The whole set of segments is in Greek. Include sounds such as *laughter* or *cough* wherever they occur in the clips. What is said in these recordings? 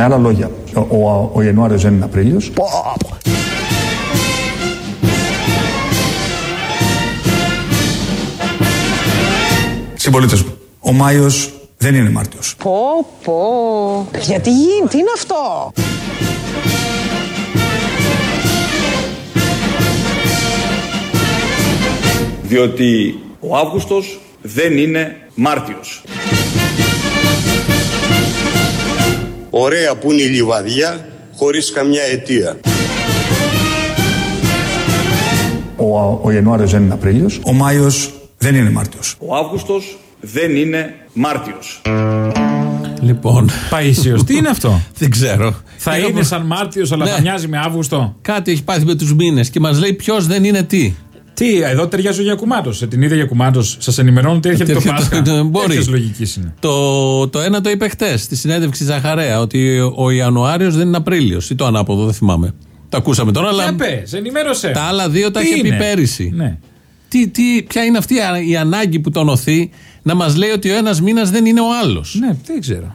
Με άλλα λόγια, ο, ο, ο Ιανουάριος δεν είναι Απρίλιος. Συμπολίτες μου, ο Μάιος δεν είναι Μάρτιος. Πω, πω. Γιατί γίνει, τι είναι αυτό; Διότι ο Αύγουστος δεν είναι Μάρτιος. Ωραία που είναι η λιβαδιά χωρίς καμιά αιτία. Ο, ο Ιανουάριος δεν είναι Απρίλιος. Ο Μάιος δεν είναι Μάρτιος. Ο Αύγουστος δεν είναι Μάρτιος. Λοιπόν, Παίσιο, τι είναι αυτό; *laughs* δεν ξέρω. Θα Έχω είναι προ- σαν Μάρτιος, αλλά Ναι. θα μοιάζει με Αύγουστο. Κάτι έχει πάθει με τους μήνες και μας λέει ποιος δεν είναι τι. Τι, εδώ ταιριάζω για κουμάτο. Σε την ίδια για κουμάτο. Σας ενημερώνω ότι έρχεται το Έρχεται Πάσχα. το- *laughs* μπορεί. Τέτοιες λογικής είναι. Το, το ένα το είπε χτες στη συνέντευξη Ζαχαρέα ότι ο Ιανουάριος δεν είναι Απρίλιος ή το ανάποδο, δεν θυμάμαι. Το ακούσαμε τώρα, αλλά Για πες, ενημέρωσε. τα άλλα δύο τα Τι είχε πει είναι; πέρυσι. Ναι. Τι, τι, ποια είναι αυτή η ανάγκη που τον οθεί να μας λέει ότι ο ένας μήνας δεν είναι ο άλλος; Ναι, δεν ξέρω.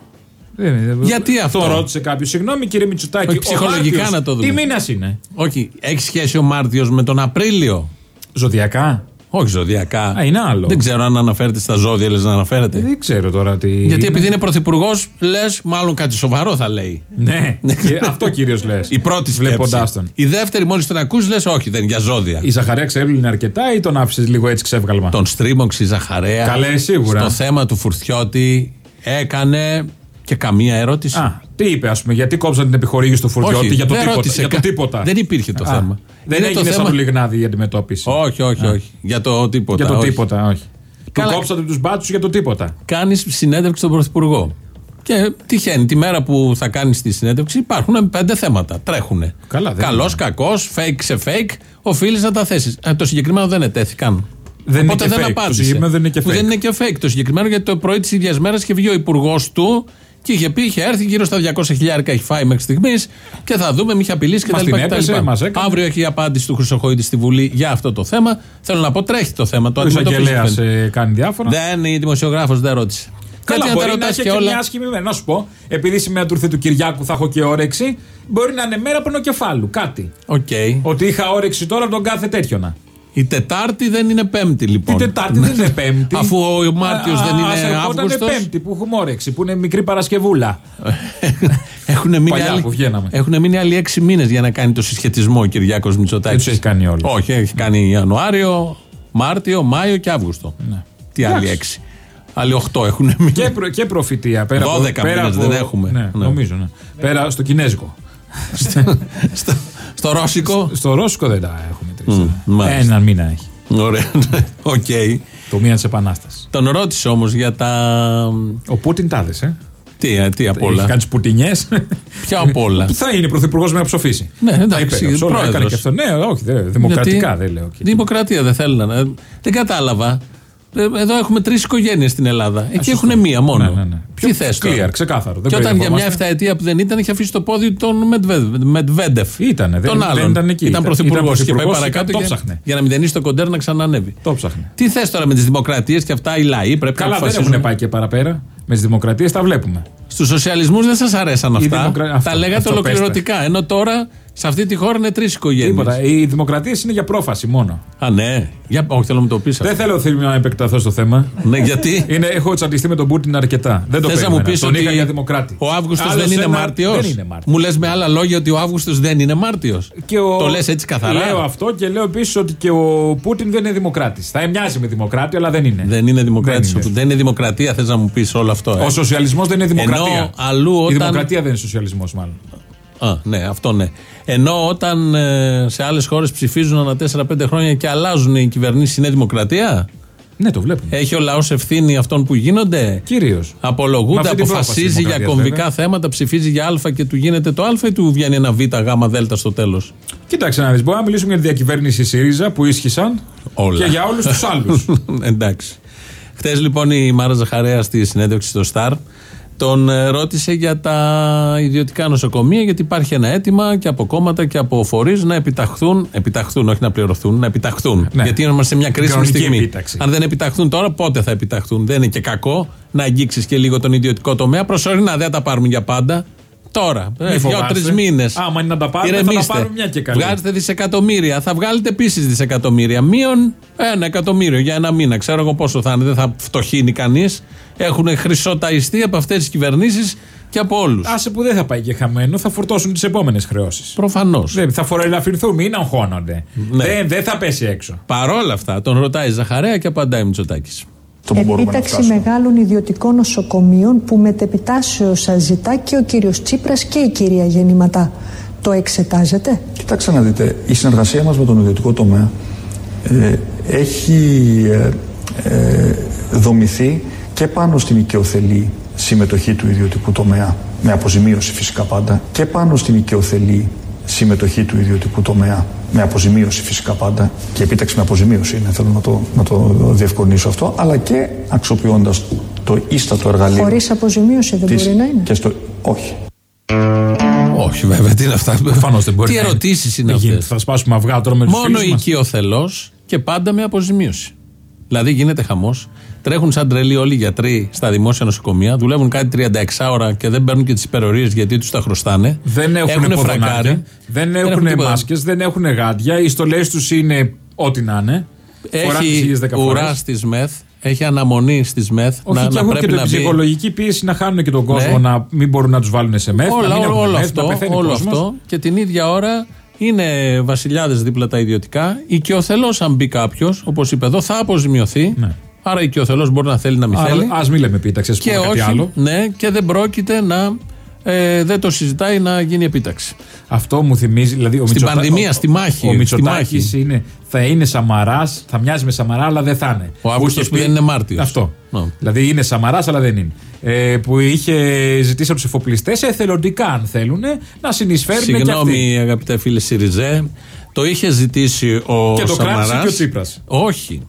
Δεν- Γιατί αυτό; Το ρώτησε κάποιος. Συγγνώμη κύριε Μητσουτάκη. Όχι, ο ψυχολογικά Μάρτιος να το δούμε. Τι μήνας είναι; Όχι, έχει σχέση ο Μάρτιος με τον Απρίλιο; Ζωδιακά; Όχι ζωδιακά. Α, είναι άλλο. Δεν ξέρω αν αναφέρεται στα ζώδια, λες να αναφέρεται. Δεν ξέρω τώρα τι. Γιατί είναι. επειδή είναι πρωθυπουργός, λες, μάλλον κάτι σοβαρό θα λέει. Ναι, και αυτό κυρίως λες. Η πρώτη Βλέποντάς σκέψη. τον. Η δεύτερη, μόλις τον ακούς λες, όχι, δεν είναι για ζώδια. Η Ζαχαρέα Ξερούλη είναι αρκετά ή τον άφησες λίγο έτσι ξεύγαλμα. Τον στρίμωξε η Ζαχαρέα. Καλέ, σίγουρα. Στο θέμα του Φουρτιώτη έκανε και καμία ερώτηση. Α, τι είπε, ας πούμε, γιατί κόψαν την επιχορήγηση του Φουρτιώτη Όχι, για το δεν τίποτα. ρώτησε Για το κα- τίποτα; δεν υπήρχε το Α, θέμα. Δεν Είναι το έγινε σαν θέμα- το Λιγνάδι η αντιμετώπιση. όχι, όχι, όχι. Για το τίποτα. Για το όχι. τίποτα, όχι. Καλά. Του κόψατε τους μπάτσους για το τίποτα. Κάνεις συνέντευξη στον Πρωθυπουργό. Και τυχαίνει, τη μέρα που θα κάνεις τη συνέντευξη υπάρχουν πέντε θέματα. Τρέχουν. Καλά, δεν Καλός, είναι. κακός, fake σε fake, οφείλεις να τα θέσεις. το συγκεκριμένο δεν ετέθηκαν. Δεν είναι Οπότε και δεν fake. Το απάντησε. συγκεκριμένο δεν είναι και Που fake. Δεν είναι και fake το συγκεκριμένο γιατί το πρωί της ίδιας μέρας είχε βγει ο υπουργός του και είχε πει, είχε έρθει γύρω στα 200 χιλιάρικα έχει φάει μέχρι στιγμής και θα δούμε, με είχε απειλήσει Μας κτλ. την έπεσε, μας έκανε. Αύριο έχει η απάντηση του Χρυσοχοίδη στη Βουλή για αυτό το θέμα. Θέλω να πω, τρέχει το θέμα. Το Ο αντιμετωπίζει, εισαγγελέας φαίνεται. κάνει διάφορα. Δεν, η δημοσιογράφος δεν ρώτησε. Καλά, Κάτι να τα μπορεί να ρωτάς έχει και και όλα. μια άσχημη μέρα. Να σου πω, επειδή σήμερα του ήρθε του Κυριάκου θα έχω και όρεξη, μπορεί να είναι μέρα πενοκεφάλου. Κάτι. Οκ. Ότι είχα όρεξη τώρα από τον κάθε τέτοιο να. Η Τετάρτη δεν είναι Πέμπτη, λοιπόν. Η Τετάρτη δεν είναι Πέμπτη. Αφού ο Μάρτιος Α, δεν ας είναι ερχόταν Αύγουστος. Πέμπτη που έχουμε όρεξη, που είναι μικρή Παρασκευούλα. *laughs* Έχουν μείνει, Παλιά άλλοι, που βγαίναμε. έχουν μείνει άλλοι έξι μήνες για να κάνει το συσχετισμό ο Κυριάκος Μητσοτάκης. Δεν τους έχει κάνει όλους. Όχι, έχει κάνει Ιανουάριο, Μάρτιο, Μάιο και Αύγουστο. Τι άλλοι Ναι. Εντάξει. έξι. Άλλοι οχτώ έχουν μείνει. και, προ, και προφητεία. Πέρα από- 12 πέρα μήνες από- δεν έχουμε. Ναι, Ναι. νομίζω. Ναι. Πέρα στο Κινέζικο. *laughs* στο, στο Ρώσικο. στο Ρώσικο δεν τα έχουμε τρεις. μάλιστα. Έναν μήνα έχει. Ωραία. Οκ. Το μήνα της Επανάστασης. Τον ρώτησε όμως για τα. Ο Πούτιν τάδε, ε. Τι, ε, τι απ' Έχει όλα. κάνει τις πουτινιές. Ποια απ' όλα. *laughs* Θα είναι πρωθυπουργός με να ψοφήσει. Ναι, εντάξει, Τα υπέγραψε, όλα, πρόεδρος. έκανε και αυτό. Ναι, όχι, δεν- δημοκρατικά δεν λέω. και- Δημοκρατία δεν θέλανε. Ε, Δεν κατάλαβα. Ε, Εδώ έχουμε τρεις οικογένειες στην Ελλάδα. Εκεί σωστό. έχουν μία μόνο. Ναι, ναι, ναι. Τι θες Clear, ξεκάθαρο. Δεν Και όταν για μια μπερδευόμαστε. εφταετία που δεν ήταν, είχε αφήσει το πόδι τον Μετβέ- Μεντβέντεφ. Ήτανε, δεν- τον δεν άλλον. ήταν εκεί. Ήταν Ήταν- πρωθυπουργός ήταν και πάει πρωθυπουργός, παρακάτω το για, ψάχνε. για να μηδενίσει το κοντέρ να ξανανέβει. Το ψάχνε. Τι θες τώρα με τις δημοκρατίες και αυτά οι λαοί πρέπει Καλά, να δεν αποφασίζουν; έχουν πάει και παραπέρα. Με τις δημοκρατίες τα βλέπουμε. Στους σοσιαλισμούς δεν σας αρέσαν αυτά. δημοκρα- αυτό, τα λέγατε αυτό ολοκληρωτικά. Ενώ τώρα σε αυτή τη χώρα είναι τρεις οικογένειες. Τίποτα. Οι δημοκρατίες είναι για πρόφαση μόνο. Α, ναι. Για, όχι, θέλω να μου το πεις. Δεν θέλω θέλει να επεκταθώ στο θέμα. Ναι, γιατί; Είναι, έχω τσαντιστεί με τον Πούτιν αρκετά. Δεν το Θες να μου περίμενα. πεις Τον ότι είχα για δημοκράτη. ο Αύγουστος Άλλος δεν είναι ένα- Μάρτιος; Δεν είναι Μάρτιος. Μου λες με άλλα λόγια ότι ο Αύγουστος δεν είναι Μάρτιος; Και ο- Το λες έτσι καθαρά; Λέω αυτό και λέω επίσης ότι και ο Πούτιν δεν είναι δημοκράτης. Θα μοιάζει με δημοκράτη, αλλά δεν είναι. Δεν είναι δημοκράτης. Δεν Δεν, είναι. είναι δημοκρατία, θες να μου πεις όλο αυτό. ε; Ο σοσιαλισμός δεν είναι δημοκρατία. Ενώ αλλού Η όταν- δημοκρατία δεν είναι σοσιαλισμός, μάλλον. Α, ναι, αυτό ναι. Ενώ όταν ε, σε άλλες χώρες ψηφίζουν ανά 4-5 χρόνια και αλλάζουν οι κυβερνήσεις, είναι δημοκρατία; Ναι, το βλέπουμε. Έχει ο λαός ευθύνη αυτών που γίνονται; Κυρίως. Με Απολογούνται, αυτή την πρόφαση αποφασίζει για δημοκρατίας, κομβικά βέβαια. θέματα, ψηφίζει για Α και του γίνεται το Α ή του βγαίνει ένα Β, Γ, Δ στο τέλος; Κοίταξε να δεις. Μπορούμε να μιλήσουμε για τη διακυβέρνηση ΣΥΡΙΖΑ που ίσχυσαν Όλα. και για όλους τους άλλους. *laughs* Εντάξει. Χθες λοιπόν η Μάρα Ζαχαρέα στη συνέντευξη στο Σταρ τον ε, ρώτησε για τα ιδιωτικά νοσοκομεία γιατί υπάρχει ένα αίτημα και από κόμματα και από φορείς να επιταχθούν, επιταχθούν, όχι να πληρωθούν, να επιταχθούν. Ναι. Γιατί είμαστε σε μια κρίσιμη Κανονική στιγμή. επίταξη. Αν δεν επιταχθούν τώρα, πότε θα επιταχθούν; Δεν είναι και κακό να αγγίξεις και λίγο τον ιδιωτικό τομέα. Προσωρινά δεν θα τα πάρουμε για πάντα. Τώρα, Μη ε, φοβάστε. δύο-τρει μήνες. Άμα είναι να τα πάρουμε, θα τα πάρουμε μια και καλή. Βγάζετε δισεκατομμύρια. Θα βγάλετε επίσης δισεκατομμύρια. Μείον ένα εκατομμύριο για ένα μήνα. Ξέρω εγώ πόσο θα είναι. Δεν θα φτωχύνει κανείς. Έχουν χρυσοταϊστεί από αυτές τις κυβερνήσεις και από όλους. Άσε που δεν θα πάει και χαμένο, θα φορτώσουν τις επόμενες χρεώσεις. Προφανώς. Θα φοροελαφρυνθούν, μην αγχώνονται. Ναι. Δεν, δεν θα πέσει έξω. Παρόλα αυτά, τον ρωτάει Ζαχαρέα και απαντάει Μητσοτάκης. Το που μπορούμε να Επίταξη φτάσουμε. μεγάλων ιδιωτικών νοσοκομείων που μετεπιτάσεως σας ζητά και ο κύριος Τσίπρας και η κυρία Γεννηματά. Το εξετάζετε; Κοιτάξτε να δείτε, η συνεργασία μας με τον ιδιωτικό τομέα ε, έχει ε, ε, δομηθεί και πάνω στην οικειοθελή συμμετοχή του ιδιωτικού τομέα, με αποζημίωση φυσικά πάντα, και πάνω στην οικειοθελή συμμετοχή του ιδιωτικού τομέα, με αποζημίωση φυσικά πάντα, και επίταξη με αποζημίωση είναι, θέλω να το, να το διευκρινίσω αυτό, αλλά και αξιοποιώντας το ίστατο εργαλείο. Χωρίς αποζημίωση δεν της- μπορεί να είναι. Και στο, όχι. Όχι, βέβαια, τι είναι αυτά; Προφανώς δεν μπορεί. Τι να είναι. ερωτήσεις είναι Δεν γίνεται. αυτές; Θα σπάσουμε αυγά τώρα με τους Μόνο φίλους μας. οικειοθελώς και πάντα με αποζημίωση. Δηλαδή γίνεται χαμός. Τρέχουν σαν τρελοί όλοι οι γιατροί στα δημόσια νοσοκομεία, δουλεύουν κάτι 36 ώρα και δεν παίρνουν και τις υπερορίες γιατί τους τα χρωστάνε. Δεν έχουν Έχουνε ποδονάρια, φρακάρει. δεν έχουν τίποτα. μάσκες, δεν έχουν γάντια. Οι στολές τους είναι ό,τι να είναι. Φοράνε τις Έχει ίδιες δέκα ουρά φορές. στη ΜΕΘ, έχει αναμονή στη ΜΕΘ Όχι, να, και να έχουν και πρέπει την να μπει. ψυχολογική πίεση να χάνουν και τον κόσμο, Ναι. να μην μπορούν να τους βάλουν σε μεθ. να Όλα, μην όλο, έχουν όλο μεθ, αυτό, να πεθαίνει όλο κόσμος. αυτό και την ίδια ώρα είναι βασιλιάδες δίπλα τα ιδιωτικά. Οικειοθελώς, αν μπει κάποιος, όπως είπε εδώ, θα αποζημιωθεί. Ναι. Άρα οικειοθελώ μπορεί να θέλει να μην θέλει. Α μην λέμε επίταξη, ας Και πούμε κάτι όχι, άλλο. ναι, και δεν πρόκειται να. Ε, δεν το συζητάει να γίνει επίταξη. Αυτό μου θυμίζει. Δηλαδή, ο Στην Μητσοτα- πανδημία, ο- στη μάχη, Ο στη Μητσοτάκης μάχη. είναι, θα είναι Σαμαράς, θα μοιάζει με Σαμαρά, αλλά δεν θα είναι. Ο Αύγουστος είχε που πει- δεν είναι μάρτυρος. Αυτό. Ναι. Δηλαδή είναι Σαμαράς, αλλά δεν είναι. Ε, που είχε ζητήσει από τους εφοπλιστές εθελοντικά, αν θέλουν, να συνεισφέρουν και αυτοί. Συγγνώμη, αγαπητέ φίλε Σιριζέ, το είχε ζητήσει ο Και το κράτησε Σαμαράς. και ο Τσίπρας. Όχι.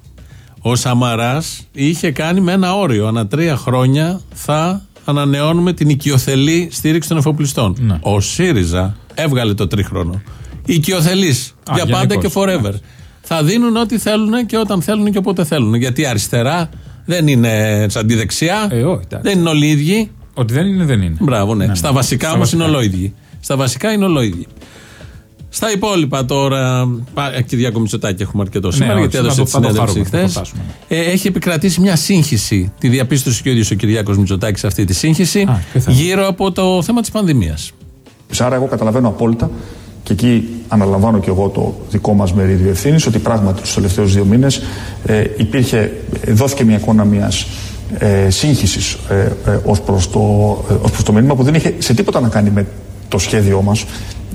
Ο Σαμαράς είχε κάνει με ένα όριο. Ανά τρία χρόνια θα ανανεώνουμε την οικειοθελή στήριξη των εφοπλιστών. Ναι. Ο ΣΥΡΙΖΑ έβγαλε το τρίχρονο. Οικειοθελής. Α, Για πάντα γενικώς. και forever. Θα δίνουν ό,τι θέλουν και όταν θέλουν και όποτε θέλουν. Γιατί αριστερά δεν είναι σαν τη δεξιά. Ε, όχι, εντάξει. δεν είναι όλοι οι ίδιοι. Ότι δεν είναι, δεν είναι. Μπράβο, ναι. Ναι, Στα ναι. βασικά Στα όμως βασικά. είναι ολόιδιοι. Στα βασικά είναι ολόιδιοι. Στα υπόλοιπα τώρα. πα- ε, Κυριάκο Μητσοτάκη έχουμε αρκετό σήμερα όχι, γιατί θα έδωσε το- τη θα το συνέντευξη χαρούμε, θα χθες. το φτάσουμε. έχει επικρατήσει μια σύγχυση. Τη διαπίστωσε και ο ίδιος ο Κυριάκος Μητσοτάκης σε αυτή τη σύγχυση Α, ποιο θα είναι; γύρω από το θέμα της πανδημίας. Άρα εγώ καταλαβαίνω απόλυτα και εκεί αναλαμβάνω και εγώ το δικό μας μερίδιο ευθύνης ότι πράγματι τους τελευταίους δύο μήνες ε, υπήρχε, ε, δόθηκε μια εικόνα μιας ε, σύγχυσης ε, ε, ως, προς το, ε, ως προς το μήνυμα που δεν είχε σε τίποτα να κάνει με το σχέδιό μας,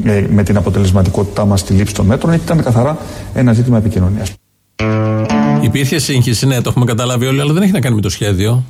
ε, με την αποτελεσματικότητά μας στη λήψη των μέτρων, ήταν καθαρά ένα ζήτημα επικοινωνίας. Υπήρχε σύγχυση, ναι, το έχουμε καταλάβει όλοι, αλλά δεν έχει να κάνει με το σχέδιο.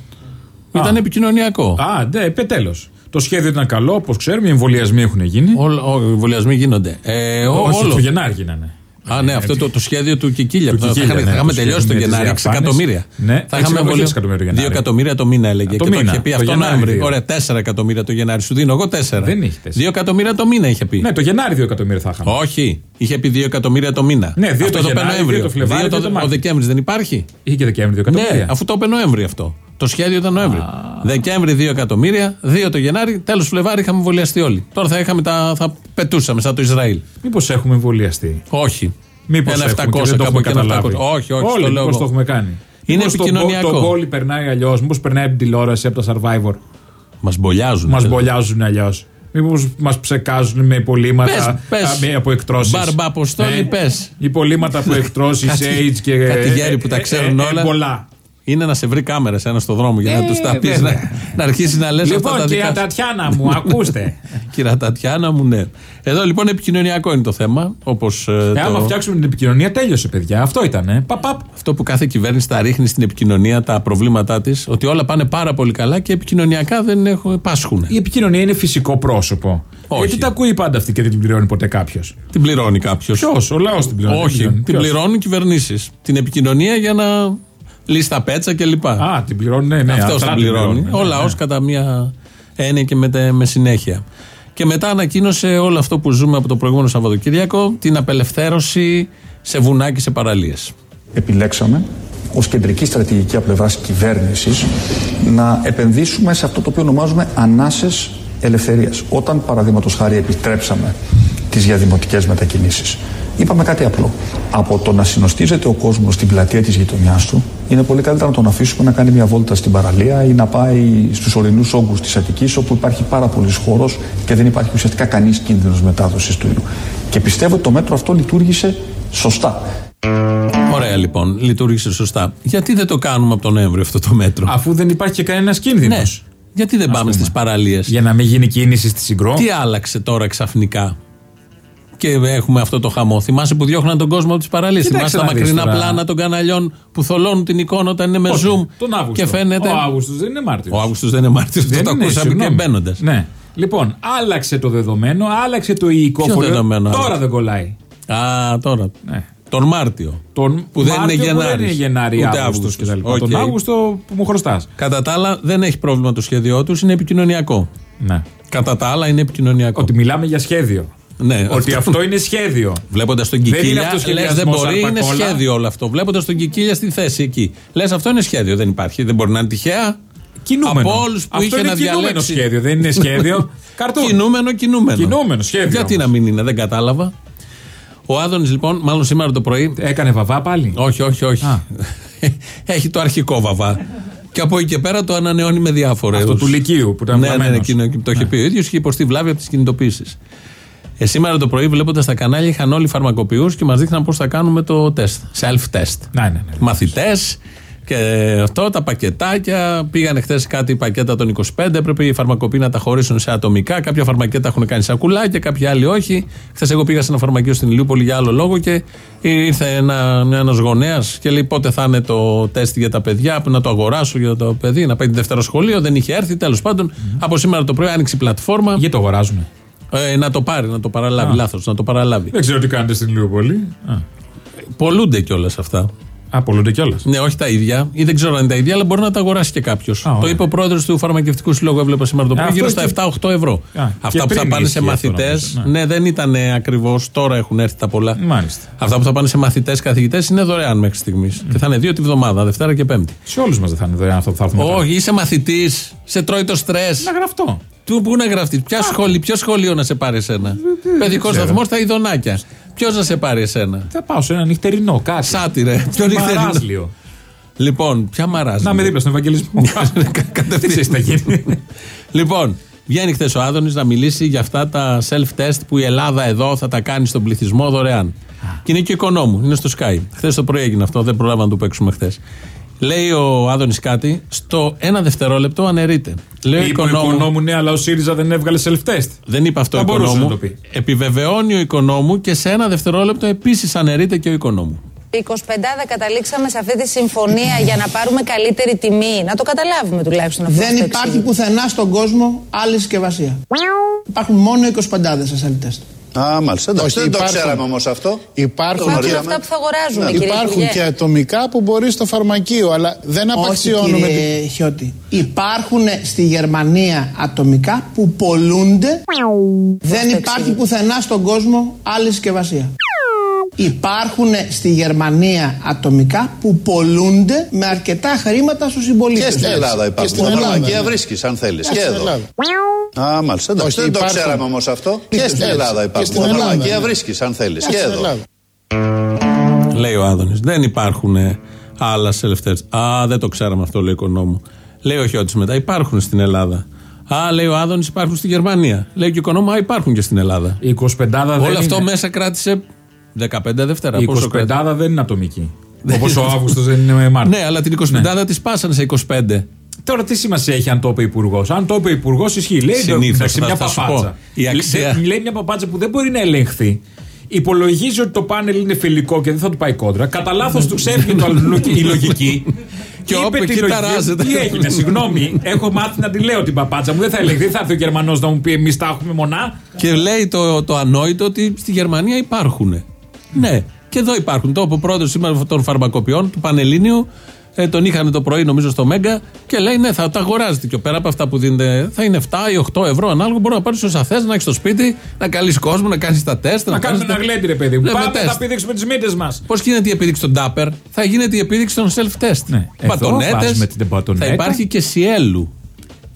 Ήταν επικοινωνιακό. Α, ναι, τέλο. Το σχέδιο ήταν καλό, όπως ξέρουμε, οι εμβολιασμοί έχουν γίνει. Όλο- ό, οι εμβολιασμοί γίνονται. Ε, ό, Όχι, όλο. το Γενάρη γίνανε. Α, ναι, αυτό το, το σχέδιο του Κικίλια. Του που θα Κικίλια, είχαμε- ναι, θα είχαμε το τελειώσει τον σχέδιο με τις Γενάρη. 6 διαφάνειες. εκατομμύρια. Ναι, θα έξι είχαμε εκατομμύρια, εμβολιο- έξι εκατομμύρια το Δύο Γενάρη. εκατομμύρια το μήνα έλεγε. Το και το μήνα, είχε πει το αυτό Γενάρη Νοέμβρη. δύο. Ωραία, 4 εκατομμύρια το Γενάρη. Σου δίνω εγώ 4. Δεν είχε τέσσερα. 2 εκατομμύρια το μήνα είχε πει. Ναι, το Γενάρη 2 εκατομμύρια θα είχαμε. Όχι, είχε πει 2 εκατομμύρια το μήνα. Ναι, δύο αυτό το το είπε Γενάρη, Νοέμβριο. δύο το Φλεβάρι, Δύο δύο το ο Μάρτιο. Δεκέμβρη δεν υπάρχει; Είχε και Δεκέμβρη 2 εκατομμύρια. Ναι, αφού το είπε Νοέμβρη αυτό. Το σχέδιο ήταν Νοέμβρη. Δεκέμβρη 2 εκατομμύρια, 2 το Γενάρη, τέλος Φλεβάρι είχαμε εμβολιαστεί όλοι. Τώρα θα, είχαμε τα, θα πετούσαμε σαν το Ισραήλ. Μήπως έχουμε εμβολιαστεί; Όχι. Μήπως Ένα έχουμε 700 και δεν το κάπου έχουμε και ένα καταλάβει. 700. Όχι, όχι, Όλοι το λέω μήπως εγώ. το έχουμε κάνει. Είναι Μήπως το επικοινωνιακό. μπο- Το γκόλι περνάει αλλιώς. Μήπως περνάει από την τηλεόραση, από τα survivor. Μας μπολιάζουν. Μας μπολιάζουν αλλιώς. Μήπως μας ψεκάζουν με υπολείμματα Πες, πες. α, με- από εκτρώσει. Μπαρμπα Αποστόλη, πες. Υπολείμματα *laughs* από εκτρώσει, Κάτι- AIDS και. κάτι γέροι που τα ε, ξέρουν ε, όλα. Εμπολά. Είναι να σε βρει κάμερα σε ένας στο δρόμο για να Ε, τους τα πεις. βέβαια. Να, να αρχίσει να λες αυτά Λοιπόν, τα κυρία δικά σου. Τατιάνα μου, ακούστε. *laughs* Κυρία Τατιάνα μου, ναι. Εδώ λοιπόν επικοινωνιακό είναι το θέμα. Όπως, ε, Ε, άμα το... φτιάξουμε την επικοινωνία, τέλειωσε, παιδιά. Αυτό ήταν. Ε. Παπ, παπ. Αυτό που κάθε κυβέρνηση τα ρίχνει στην επικοινωνία, τα προβλήματά της, ότι όλα πάνε πάρα πολύ καλά και επικοινωνιακά δεν έχουν, πάσχουν. Η επικοινωνία είναι φυσικό πρόσωπο. Όχι. Γιατί τα ακούει πάντα αυτή και δεν την πληρώνει ποτέ κάποιος; Την πληρώνει κάποιος. Ποιος, ο λαός την πληρώνει. Όχι, την Ποιος; πληρώνουν κυβερνήσεις. Την επικοινωνία για να λύσει τα πέτσα κλπ. Α, την πληρώνει, ναι, ναι. Αυτός αυτά την την πληρώνει. ναι, Ο ναι. λαός κατά μία έννοια και με, τε- με συνέχεια. Και μετά ανακοίνωσε όλο αυτό που ζούμε από το προηγούμενο Σαββατοκύριακο, την απελευθέρωση σε βουνά και σε παραλίες. επιλέξαμε ως κεντρική στρατηγική από πλευράς κυβέρνησης να επενδύσουμε σε αυτό το οποίο ονομάζουμε ανάσες ελευθερίας. Όταν παραδείγματος χάρη επιτρέψαμε τις διαδημοτικές μετακινήσεις, είπαμε κάτι απλό. Από το να συνοστίζεται ο κόσμος στην πλατεία της γειτονιάς του, είναι πολύ καλύτερα να τον αφήσουμε να κάνει μια βόλτα στην παραλία ή να πάει στους ορεινούς όγκους της Αττικής, όπου υπάρχει πάρα πολλής χώρος και δεν υπάρχει ουσιαστικά κανείς κίνδυνος μετάδοσης του ιού. Και πιστεύω ότι το μέτρο αυτό λειτουργήσε σωστά. Ωραία λοιπόν, λειτουργήσε σωστά. Γιατί δεν το κάνουμε από τον Νοέμβριο αυτό το μέτρο; Αφού δεν υπάρχει και κανένας κίνδυνος. Ναι. Γιατί δεν πάμε στις παραλίες; Για να μην γίνει κίνηση στη συγκρό. Τι άλλαξε τώρα ξαφνικά; Και έχουμε αυτό το χαμό. Θυμάσαι που διώχναν τον κόσμο από τις παραλίες. Κοιτάξτε Θυμάσαι τα να δεις μακρινά τώρα. πλάνα των καναλιών που θολώνουν την εικόνα όταν είναι με Πότε; zoom. Τον Αύγουστο. Και φαίνεται. Ο Αύγουστος δεν είναι Μάρτιο. Ο Αύγουστος δεν είναι Μάρτιο. Το, το ακούσαμε και μπαίνοντας. Ναι. Λοιπόν, άλλαξε το δεδομένο, άλλαξε το υλικό Ποιο δεδομένο Τώρα άλλαξε; δεν κολλάει. Α, τώρα. Ναι. Τον Μάρτιο. Τον Που δεν Μάρτιο είναι που δεν Γενάρης. είναι Γενάρη, Ούτε Αύγουστος Αύγουστος. κτλ. Οκ. Τον Αύγουστο που μου χρωστάς. Κατά τα άλλα, δεν έχει πρόβλημα το σχέδιό τους, είναι επικοινωνιακό. Ναι. Κατά τα άλλα, είναι επικοινωνιακό. Ότι μιλάμε για σχέδιο. Ναι, Ότι αυτό είναι σχέδιο. Βλέποντας τον Δεν είναι Κικίλια, λες αυτοσχεδιασμός δεν μπορεί, είναι αρπακόλα. σχέδιο όλο αυτό. Βλέποντας τον Κικίλια στη θέση εκεί. Λες αυτό είναι σχέδιο, δεν υπάρχει. Δεν μπορεί να είναι τυχαία; Κινούμενο. Από όλους που Αυτό είχε είναι να κινούμενο διαλέξει. σχέδιο, δεν είναι σχέδιο. *laughs* Καρτούν. Κινούμενο, κινούμενο. Κινούμενο σχέδιο Γιατί όμως. να μην είναι, δεν κατάλαβα. Ο Άδωνης λοιπόν, μάλλον σήμερα το πρωί. Έκανε βαβά πάλι; Όχι, όχι, όχι. Α. *laughs* Έχει το αρχικό βαβά. Και από εκεί και πέρα το ανανεώνει με διάφορα. Αυτό του Λυκείου που ήταν Ναι, ναι, ναι, βλαμμένος. εκείνο, το είχε πει ο ίδιος και είχε υποστεί βλάβη από τις κινητοποίησεις. Ε, σήμερα το πρωί, βλέποντας τα κανάλια, είχαν όλοι φαρμακοποιούς και μας δείχναν πώς θα κάνουμε το τεστ. Self-test. Ναι, ναι, ναι. Μαθητές και αυτό, τα πακετάκια. Πήγανε χθες κάτι πακέτα των 25. Έπρεπε οι φαρμακοποιοί να τα χωρίσουν σε ατομικά. Κάποια φαρμακέτα έχουν κάνει σακουλάκια, κάποια άλλοι όχι. Χθες εγώ πήγα σε ένα φαρμακείο στην Ηλιούπολη για άλλο λόγο και ήρθε ένα ένας γονέας και λέει πότε θα είναι το τεστ για τα παιδιά, που να το αγοράσω για το παιδί, να πάει τη Δευτέρα σχολείο. Δεν είχε έρθει. Τέλος πάντων, από σήμερα το πρωί άνοιξε η πλατφόρμα. Γιατί το αγοράζουμε. Ε, να το πάρει, να το παραλάβει. Λάθος, να το παραλάβει. Δεν ξέρω τι κάνετε στην Λιούπολη. Α, Πολλούνται κιόλας αυτά. Απολούνται κιόλας. Ναι, όχι τα ίδια, ή δεν ξέρω αν είναι τα ίδια, αλλά μπορεί να τα αγοράσει και κάποιος. Το ωραία. είπε ο πρόεδρος του Φαρμακευτικού Συλλόγου, έβλεπα σήμερα το πρωί, αυτό γύρω στα και- 7-8 ευρώ. Α, και Αυτά που θα πριν πάνε σε ίσχυε αυτό, μαθητές, νομίζω, ναι. ναι. δεν ήταν ακριβώς, τώρα έχουν έρθει τα πολλά. Μάλιστα. Αυτά που θα πάνε σε μαθητές, καθηγητές είναι δωρεάν μέχρι στιγμής. Και θα είναι δύο τη βδομάδα, Δευτέρα και Πέμπτη. Σε όλους μας δεν θα είναι δωρεάν αυτό που θα έρθουμε. μετά. Όχι, είσαι μαθητής, σε τρώει το στρες. Να γραφτώ. Του πού να γραφτείς, ποια σχολή, ποιο σχολείο να σε πάρει εσένα; Παιδικός ξέρω. σταθμός στα ειδονάκια. Ποιος να σε πάρει εσένα; Θα πάω σε ένα νυχτερινό κάτι. Σάτυρε. Ποιο νυχτερινό. Μαράζλιο. Λοιπόν, ποια μαράζει. Να με δίπλα στον Ευαγγελισμό. *laughs* Κατευθείαν. Τι ξέρεις τι θα γίνει. Λοιπόν, βγαίνει χθες ο Άδωνης να μιλήσει για αυτά τα self-test που η Ελλάδα εδώ θα τα κάνει στον πληθυσμό δωρεάν. Και είναι και οικονόμου, είναι στο Sky. Χθες το πρωί έγινε αυτό, δεν προλάβαμε να το παίξουμε χθες. Λέει ο Άδωνης κάτι, στο ένα δευτερόλεπτο αναιρείται. Λέει ο Είπε ο οικονόμου. οικονόμου, ναι, αλλά ο ΣΥΡΙΖΑ δεν έβγαλε self-test. Δεν είπε αυτό ο Θα μπορούσε οικονόμου. να το πει. Επιβεβαιώνει ο οικονόμου και σε ένα δευτερόλεπτο επίσης αναιρείται και ο οικονόμου. 25 καταλήξαμε σε αυτή τη συμφωνία για να πάρουμε καλύτερη τιμή. Να το καταλάβουμε τουλάχιστον αυτό. Δεν στο υπάρχει εξήγημα. πουθενά στον κόσμο άλλη συσκευασία. Υπάρχουν μόνο 25 σε τεστ. Α, μάλιστα. Εντάξει, Όχι, δεν το υπάρχουν. ξέραμε όμως αυτό. Υπάρχουν Το Υπάρχουν και, γνωρίζαμε. αυτά που θα αγοράζουμε, Ναι. κύριε υπάρχουν Υπουργέ. και ατομικά που μπορεί στο φαρμακείο, αλλά δεν Όχι απαξιώνουμε. την- κύριε Χιώτη. Υπάρχουν στη Γερμανία ατομικά που πολλούνται. Δεν το υπάρχει εξηγείτε. πουθενά στον κόσμο άλλη συσκευασία. Υπάρχουν στη Γερμανία ατομικά που πολλούνται με αρκετά χρήματα στους συμπολίτες. Και στην τους. Ελλάδα Και υπάρχουν. στην Στα Ελλάδα, φαρμακεία ναι. βρίσκεις, αν θέλεις. Και Και στην εδώ. Ελλάδα. Α, μάλιστα. Εντάξει, Όχι, δεν το υπάρχουν. ξέραμε όμως αυτό. Και Και στην στην Ελλάδα Ελλάδα. υπάρχουν. Και στην Στα Ελλάδα, φαρμακεία ναι. βρίσκεις, αν θέλεις. Και Στην εδώ. Ελλάδα. Λέει ο Άδωνης. Δεν υπάρχουν ε, άλλα self-test. Α, δεν το ξέραμε αυτό, λέει ο οικονόμου. Λέει ο Χιώτης μετά. Υπάρχουν στην Ελλάδα. Α, λέει ο Άδωνης, υπάρχουν στη Γερμανία. Λέει και ο οικονόμου, Α, υπάρχουν και στην Ελλάδα. Η 25 δεν Όλο αυτό είναι. μέσα κράτησε 15 Δευτέρα. Η Πόσο 25 κράτησε; δεν είναι ατομική. *laughs* Όπως ο Αύγουστος δεν είναι Μάρτιο. Ναι, αλλά την 25 ναι. τη πάσανε σε 25. Τώρα τι σημασία έχει αν το είπε υπουργός; Αν το είπε υπουργός, ισχύει. Λέει Συνήθως, εντάξει, θα- μια θα σου παπάτσα. πω, η αξία- Λέει, λέει μια παπάτσα που δεν μπορεί να ελεγχθεί. Υπολογίζει ότι το πάνελ είναι φιλικό και δεν θα του πάει κόντρα. Κατά λάθος του ξέφυγε το αλλού η λογική. *laughs* Και είπε όπε, τη εκεί λογική. ταράζεται. Τι έγινε, συγγνώμη. Έχω μάθει να τη λέω την παπάτσα μου. Δεν θα ελεγχθεί. Θα έρθει ο Γερμανός να μου πει εμείς τα έχουμε μονά. Και λέει το, το ανόητο ότι στη Γερμανία υπάρχουν. Ναι, και εδώ υπάρχουν. Το είπε ο πρόεδρο σήμερα των φαρμακοποιών του Πανελλήνιου. Ε, τον είχαν το πρωί, νομίζω, στο Μέγκα και λέει: Ναι, θα τα αγοράζετε. Και πέρα από αυτά που δίνετε, θα είναι 7 ή 8 ευρώ ανάλογα. Μπορεί να πάρεις όσα θες, να έχεις στο σπίτι, να καλείς κόσμο, να κάνεις τα τεστ. Να κάνουμε ένα γλέντι, ρε παιδί μου. Ναι, με Πάμε τεστ. να πηδήξουμε τις μύτες μας. Πώς γίνεται η επίδειξη των Dapper, θα γίνεται η επίδειξη των self-test. Ναι. Εδώ Μπατονέτες, βάζουμε την μπατονέτα. Θα υπάρχει και σιέλου.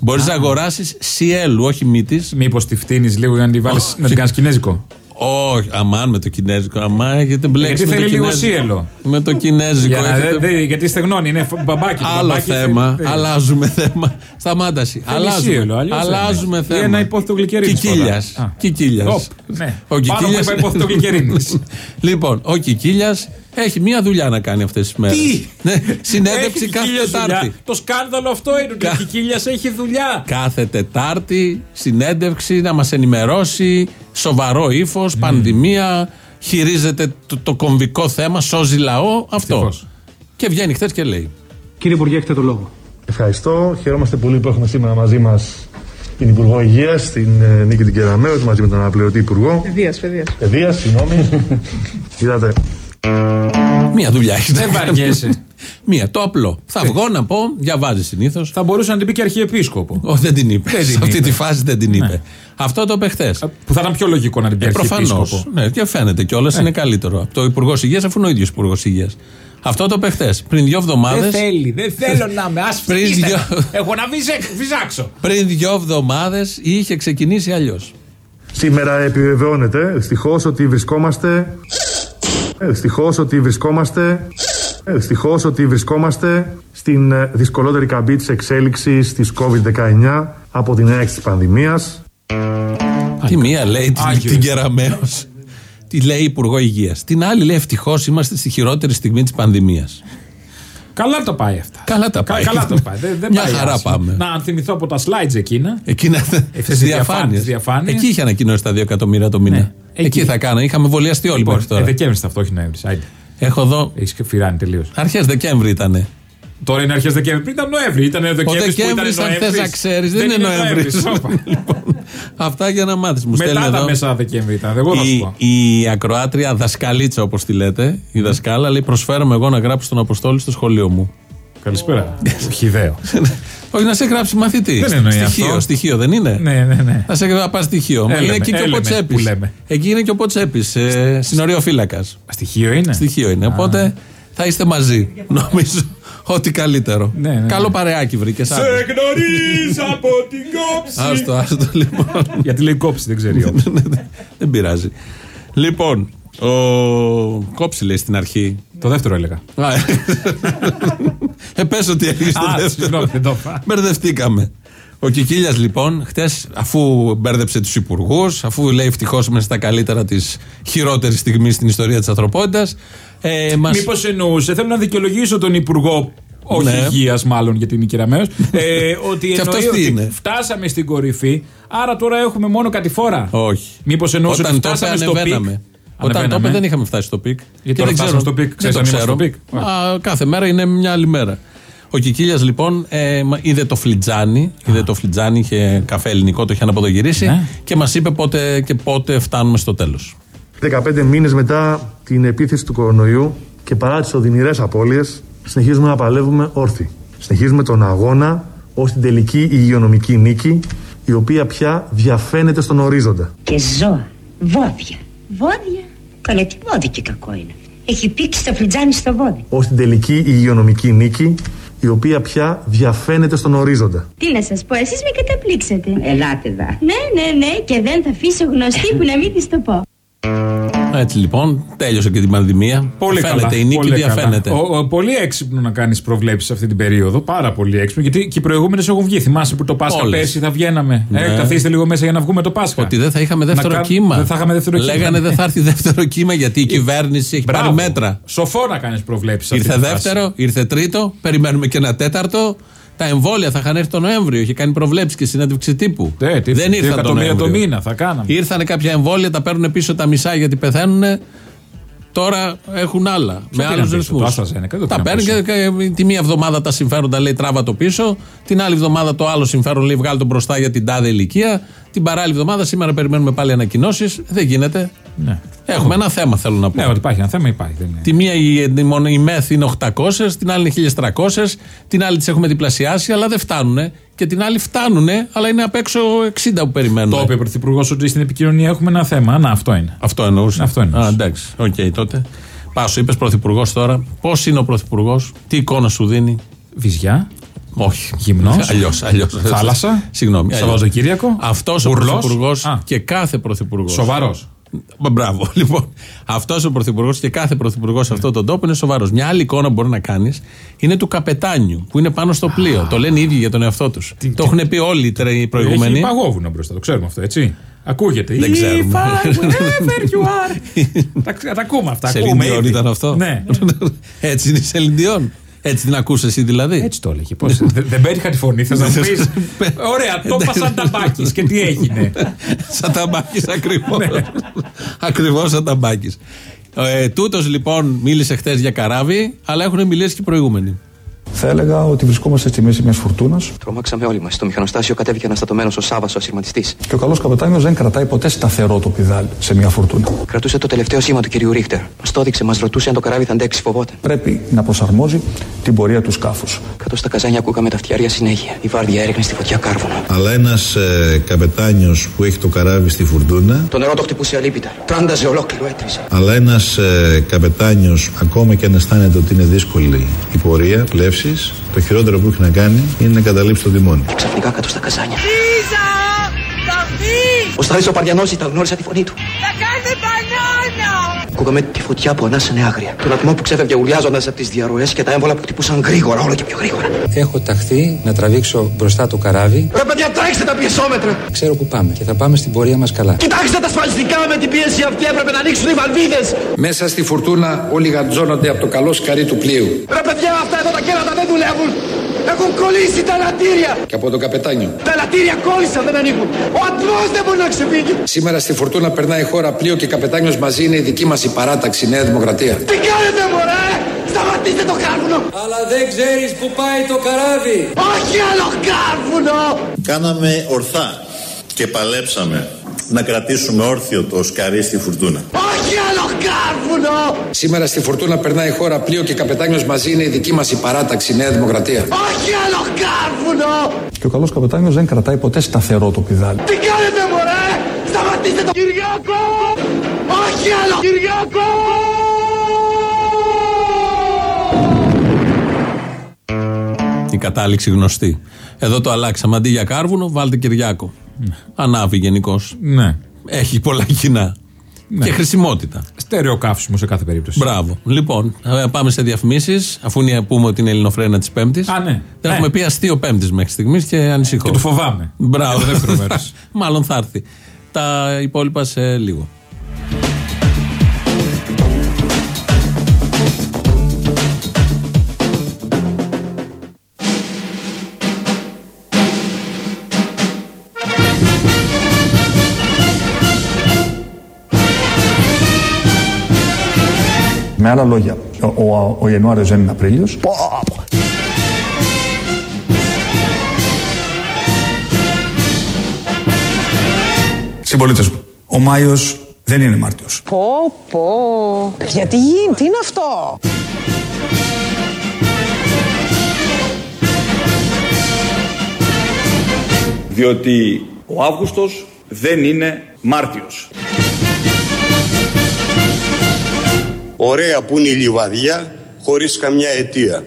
Μπορείς να αγοράσεις σιέλου, όχι μύτης. Μήπως τη φτύνεις λίγο για να, τη βάλεις, να την κάνεις κινέζικο. Όχι, αμάν με το κινέζικο. Αμάν έχετε μπλέξει. Γιατί με το θέλει λίγο κινέζικο. σύελο. Με το κινέζικο. Για να, έχετε- δε- δε- γιατί στεγνώνει, είναι φ- μπαμπάκι. το Άλλο μπαμπάκι θέμα. θέλει- Αλλάζουμε θέμα. Σταμάταση. Θέλει σύλλο, Αλλάζουμε, αλλιώς αλλάζουμε δεν είναι. θέμα. Ένα υπόθετο γλυκερίνης Κικίλιας. φορά. Α. Κικίλια. Οπ, ναι. Ο Πάνω Κικίλιας- που είπα υπόθετο γλυκερίνης. *laughs* λοιπόν, ο Κικίλιας έχει μία δουλειά να κάνει αυτές τις μέρες. Τι; Ναι, συνέντευξη Έχει κάθε Κικίλιας δουλειά. Τετάρτη. Το σκάνδαλο αυτό είναι ότι ο Κικίλια έχει δουλειά. Κάθε Τετάρτη συνέντευξη να μας ενημερώσει, σοβαρό ύφος, πανδημία, χειρίζεται το, το κομβικό θέμα, σώζει λαό, αυτό. Ευτυχώς. Και βγαίνει χθες και λέει. Κύριε Υπουργέ, έχετε το λόγο. Ευχαριστώ. Χαιρόμαστε πολύ που έχουμε σήμερα μαζί μας την Υπουργό Υγείας, την ε, Νίκη την Κεραμέως, μαζί με τον αναπληρωτή Υπουργό. Παιδείας, παιδείας. Παιδείας, συγγνώμη. *laughs* Είδατε. Μία δουλειά έχει. Δεν βαριέσαι. Μία, το απλό. Θα βγω να πω, διαβάζει συνήθως. Θα μπορούσε να την πει και αρχιεπίσκοπο. Όχι, δεν την είπε. Δεν την Σε αυτή είπε. τη φάση δεν την είπε. Αυτό το είπε χθες. Που θα ήταν πιο λογικό να την πει Ε, Προφανώς. αρχιεπίσκοπο. Ναι, και φαίνεται κιόλας είναι καλύτερο. Από το Υπουργός Υγείας, αφού είναι ο ίδιος Υπουργός Υγείας. Αυτό το είπε χθες. Πριν δύο εβδομάδε. Δεν θέλει, δεν θέλω να με Πριν άσπρη. δυο- Έχω να βυζέ- βυζάξω. Πριν δύο εβδομάδες είχε ξεκινήσει αλλιώς. Σήμερα επιβεβαιώνεται ευτυχώ ότι βρισκόμαστε. Ευτυχώ ότι βρισκόμαστε. Ευτυχώ ότι βρισκόμαστε στην ε, δυσκολότερη καμπή της εξέλιξης της COVID-19 από την έναρξη της πανδημίας. Τη μία λέει την, Άγιος. την Κεραμαίο. Τη λέει Υπουργό Υγείας. Την άλλη λέει ευτυχώς είμαστε στη χειρότερη στιγμή της πανδημίας. Καλά τα πάει αυτά. Καλά τα Κα- πάει. Καλά τα πάει. Δεν, δεν Μια πάει χαρά άσχημα. πάμε. Να αν θυμηθώ από τα slides εκείνα. Εκείνα Αυτές τι τις διαφάνειες. διαφάνειες. Εκεί είχε ανακοινώσει τα 2 εκατομμύρια το μήνα. Ναι, εκεί. εκεί. θα κάνω. Είχαμε βολιαστεί όλοι Λοιπόν, μέχρι ε, τώρα. Δεκέμβρη θα αυτό, όχι Νοέμβρη. Άιντε. Έχω εδώ. Έχεις και φυράνει τελείως. Αρχές Δεκέμβρη ήταν. Τώρα είναι αρχές Δεκέμβρη. Πριν ήταν Νοέμβρη. Ήταν Ο Δεκέμβρη. Δεκέμβρη, αν θες να ξέρεις, δεν, είναι Νοέμβρης. Αυτά για να μάθεις. Μου στέλνει Μετά τα εδώ. μέσα Δεκέμβρη ήταν. Εγώ θα σου Η, πω. η ακροάτρια δασκαλίτσα, όπως τη λέτε, η δασκάλα λέει: Προσφέρομαι εγώ να γράψω τον Αποστόλη στο σχολείο μου. Καλησπέρα. Χιδαίο. Όχι να σε γράψει μαθητή. Δεν εννοεί στοιχείο, αυτό. στοιχείο δεν είναι; Ναι, ναι, ναι. Θα σε γράψει στοιχείο. Μα Έλεμε, είναι εκεί και ο έλεμε Ποτσέπης. που λέμε. Εκεί είναι και ο Ποτσέπης, ε, συνοριοφύλακας. Στοιχείο είναι. Στοιχείο είναι. Οπότε θα είστε μαζί. Νομίζω ότι καλύτερο. Ναι, ναι, ναι. Καλό παρεάκι βρήκε. γνωρίζω από την κόψη. Άστο, άστο λοιπόν. Γιατί λέει κόψη, δεν ξέρει όμως. Δεν πειράζει. Λοιπόν, ο Κόψη λέει στην αρχή. Το δεύτερο έλεγα. Α, ε. Ε, πες ότι έχεις το Α, δεύτερο. συγγνώμη, δεν το είπα. Μπερδευτήκαμε. Ο Κικίλιας λοιπόν, χτες, αφού μπέρδεψε τους υπουργούς, αφού λέει ευτυχώς είμαστε στα καλύτερα της χειρότερης στιγμής στην ιστορία της ανθρωπότητας. Ε, μας... Μήπως εννοούσε, θέλω να δικαιολογήσω τον Υπουργό. Όχι Ναι. υγείας, μάλλον, γιατί είναι κυραμαίο. ε, *laughs* ότι Και αυτός εννοεί τι ότι είναι; φτάσαμε στην κορυφή, άρα τώρα έχουμε μόνο κατηφόρα. Όχι. Μήπως εννοούσε Όταν ότι το είπε, φτάσαμε στο peak; ανεβαίναμε. Όταν το Ανεβαίναμε. είπε, δεν είχαμε φτάσει στο peak. Γιατί τώρα φτάσαμε στο peak. Δεν Ξέρεις το αν είμαστε ξέρω. στο peak. Α, κάθε μέρα είναι μια άλλη μέρα. Ο Κικίλιας λοιπόν ε, μα- είδε το φλιτζάνι, είδε το φλιτζάνι, είχε καφέ ελληνικό, το είχε αναποδογυρίσει Ναι. και μας είπε πότε και πότε φτάνουμε στο τέλος. 15 μήνες μετά την επίθεση του κορονοϊού και παρά τις οδυνηρές απώλειες, συνεχίζουμε να παλεύουμε όρθιοι. Συνεχίζουμε τον αγώνα ως την τελική υγειονομική νίκη, η οποία πια διαφαίνεται στον ορίζοντα. Και ζώα. Βόδια. Βόδια; Καλά, τι βόδι και κακό είναι. Έχει πήξει το φλιτζάνι στο βόδι. Ως την τελική υγειονομική νίκη, η οποία πια διαφαίνεται στον ορίζοντα. Τι να σας πω, εσείς με καταπλήξατε. Ελάτε εδώ. Ναι, ναι, ναι, και δεν θα αφήσω γνωστή που να μην της το πω. *laughs* Έτσι λοιπόν, τέλειωσε και την πανδημία. Πολύ Φαίνεται, καλά. η νίκη πολύ διαφαίνεται. καλά. Ο, ο, πολύ έξυπνο να κάνεις προβλέψεις αυτή την περίοδο. Πάρα πολύ έξυπνο. Γιατί και οι προηγούμενες έχουν βγει. Θυμάσαι που το Πάσχα Όλες. πέρσι θα βγαίναμε. Ναι. Ε, καθίστε λίγο μέσα για να βγούμε το Πάσχα. Ότι δεν θα είχαμε δεύτερο Να κα- κύμα. Δεν θα είχαμε δεύτερο κύμα. Λέγανε δεν θα έρθει δεύτερο κύμα γιατί η κυβέρνηση έχει Μπράβο. πάρει μέτρα. Σοφό να κάνεις προβλέψεις. Ήρθε δεύτερο, ήρθε τρίτο, περιμένουμε και ένα τέταρτο. Τα εμβόλια θα είχαν έρθει τον Νοέμβριο. Είχε κάνει προβλέψεις και συνέντευξη τύπου. Ε, τι- δεν τι ήρθαν τον εκατομμύρια το Νοέμβριο. μήνα θα κάναμε. Ήρθανε κάποια εμβόλια, τα παίρνουν πίσω τα μισά γιατί πεθαίνουν. Τώρα έχουν άλλα. με πήραν άλλους πίσω, ρυθμούς. το AstraZeneca, δεν το Τα πήραν παίρνει πίσω. και, και τη μία εβδομάδα τα συμφέροντα λέει τράβα το πίσω. Την άλλη εβδομάδα το άλλο συμφέρον λέει βγάλε το μπροστά για την τάδε ηλικία. Την παράλληλη εβδομάδα σήμερα περιμένουμε πάλι ανακοινώσεις. Δεν γίνεται. Ναι. Έχουμε ένα θέμα θέλω να πω. Ναι, ότι υπάρχει ένα θέμα, υπάρχει. Δεν είναι. Τη μία η, η, μόνο η ΜΕΘ είναι 800, την άλλη είναι 1300, την άλλη τις έχουμε διπλασιάσει, αλλά δεν φτάνουν. Και την άλλη φτάνουν, αλλά είναι απ' έξω 60 που περιμένουν. Το είπε ο Πρωθυπουργός ότι στην επικοινωνία έχουμε ένα θέμα. Να, αυτό είναι. Αυτό εννοούσες. Αυτό εννοούσες. Α, εντάξει. Οκ, τότε. Πάσο, είπες Πρωθυπουργός τώρα. Πώς είναι ο Πρωθυπουργός, τι εικόνα σου δίνει; Βυζιά. Όχι. Γυμνός. Αλλιώς. Αλλιώς. Θάλασσα. Συγγνώμη. αλλιώς. Σαββατοκύριακο. Αυτός ο Ουρλός. πρωθυπουργός Α. και κάθε πρωθυπουργός. Σοβαρός. Μπράβο. *laughs* Λοιπόν, αυτός ο πρωθυπουργός και κάθε πρωθυπουργός σε αυτόν τον τόπο είναι σοβαρός. Μια άλλη εικόνα που μπορεί να κάνεις είναι του καπετάνιου που είναι πάνω στο πλοίο. Το λένε οι ίδιοι για τον εαυτό τους. Το έχουν πει όλοι οι τρε- οι προηγούμενοι. Έχει παγόβουνο μπροστά, το ξέρουμε αυτό, έτσι. Ακούγεται. Δεν ξέρουμε. If I wherever *laughs* you are. τα, ξε- τα ακούμε αυτά. Σε ακούμε Λιντιόν ήδη. ήταν αυτό; Ναι. *laughs* Έτσι είναι σε Λιντιόν. Έτσι την ακούσε εσύ δηλαδή; Έτσι το έλεγε. Πώς, *laughs* δεν δεν πέτυχα τη φωνή, θες να μου πεις; Ωραία, το είπα σαν ταμπάκι και τι έγινε; *laughs* σαν ταμπάκι ακριβώς. Ναι. ακριβώς σαν ταμπάκι. Ε, Τούτος λοιπόν μίλησε χθες για καράβι, αλλά έχουν μιλήσει και οι προηγούμενοι. Θα έλεγα ότι βρισκόμαστε στη μέση μιας φουρτούνας Τρομάξαμε όλοι μας. Στο μηχανοστάσιο κατέβηκε αναστατωμένος ο Σάβα ο ασυρματιστή. και ο καλός καπετάνιος δεν κρατάει ποτέ σταθερό το πιδάλ σε μια φουρτούνα. Κρατούσε το τελευταίο σήμα του κυρίου Ρίχτερ. Μας το έδειξε, μας ρωτούσε αν το καράβι θα αντέξει, φοβόταν. Πρέπει να προσαρμόζει την πορεία του σκάφους. Κάτω στα καζάνια ακούγαμε τα φτιάρια συνέχεια. Η βάρδια έριχνε στη φωτιά κάρβουνα. Αλλά ένας ε, καπετάνιος που έχει το καράβι στη φουρτούνα, Το νερό το χτυπούσε αλίπητα. Τράνταζε ολόκληρο, έτριζε. αλλά ένας ε, καπετάνιος, ακόμα και αν αισθάνεται ότι είναι δύσκολη η πορεία πλεύση, το χειρότερο που έχει να κάνει είναι να καταλήψει το τιμόνι. Ξαφνικά κάτω στα καζάνια. Λίζα! Θα Ο Στάδης ο Παριανός ήταν, γνώρισα τη φωνή του. Θα κάνει μπανάνα! Ακούγαμε τη φωτιά που ανάσανε άγρια. Τον ατμό που ξέφευγε ουρλιάζοντας από τις διαρροές και τα έμβολα που χτυπούσαν γρήγορα, όλο και πιο γρήγορα. Έχω ταχθεί να τραβήξω μπροστά το καράβι. Ρε παιδιά, τρέξτε τα πιεσόμετρα! Ξέρω που πάμε και θα πάμε στην πορεία μας καλά. Κοιτάξτε τα ασφαλιστικά με την πίεση αυτή έπρεπε να ανοίξουν οι βαλβίδες! Μέσα στη φουρτούνα όλοι γαντζώνονται από το καλό σκαρί του πλοίου. Ρε παιδιά, αυτά εδώ τα κέρατα δεν δουλεύουν! Έχουν κολλήσει τα λατήρια! Και από το καπετάνιο. Τα λατήρια κόλλησαν, δεν ανοίγουν! Ο ατμός δεν μπορεί να ξεφύγει! Σήμερα στη φουρτούνα περνάει χώρα πλοίο και καπετάνιος μαζί είναι η δική μας η παράταξη Νέα Δημοκρατία. Τι κάνετε, μωρέ! Σταματήστε το κάρβουνο! Αλλά δεν ξέρεις που πάει το καράβι! Όχι άλλο κάρβουνο! Κάναμε ορθά και παλέψαμε να κρατήσουμε όρθιο το σκαρί στη φουρτούνα. Όχι άλλο κάρβουνο! Σήμερα στη φουρτούνα περνάει χώρα πλοίο και καπετάνιος μαζί είναι η δική μας η παράταξη Νέα Δημοκρατία. Όχι άλλο κάρβουνο! Και ο καλός καπετάνιος δεν κρατάει ποτέ σταθερό το πιδάλ. Τι κάνετε, μωρέ! Σταματήστε το Κυριάκο! Όχι άλλο Κυριάκο! Η κατάληξη γνωστή. Εδώ το αλλάξαμε. Αντί για κάρβουνο, βάλτε Κυριάκο. Ανάβει γενικώς. Ναι. Έχει πολλά κοινά. Και χρησιμότητα. Στέρεο καύσιμο σε κάθε περίπτωση. Μπράβο. Λοιπόν, ε, πάμε σε διαφημίσεις, αφού είναι, πούμε ότι είναι ελληνοφρένα της Πέμπτης. Α, ναι. Δεν Ε. έχουμε πει αστείο Πέμπτης μέχρι στιγμής και ανησυχώ. Και το φοβάμαι. Μπράβο. Για το δεύτερο μέρος. *laughs* Μάλλον θα έρθει. Τα υπόλοιπα σε λίγο. Με άλλα λόγια, ο, ο, ο Ιανουάριος δεν είναι Απρίλιος. Συμπολίτες μου, ο Μάιος δεν είναι Μάρτιος. Πω, πω. Παιδιά, τι γίνει, τι είναι αυτό; Διότι ο Αύγουστος δεν είναι Μάρτιος. Ωραία που είναι η λιβαδιά χωρίς καμιά αιτία.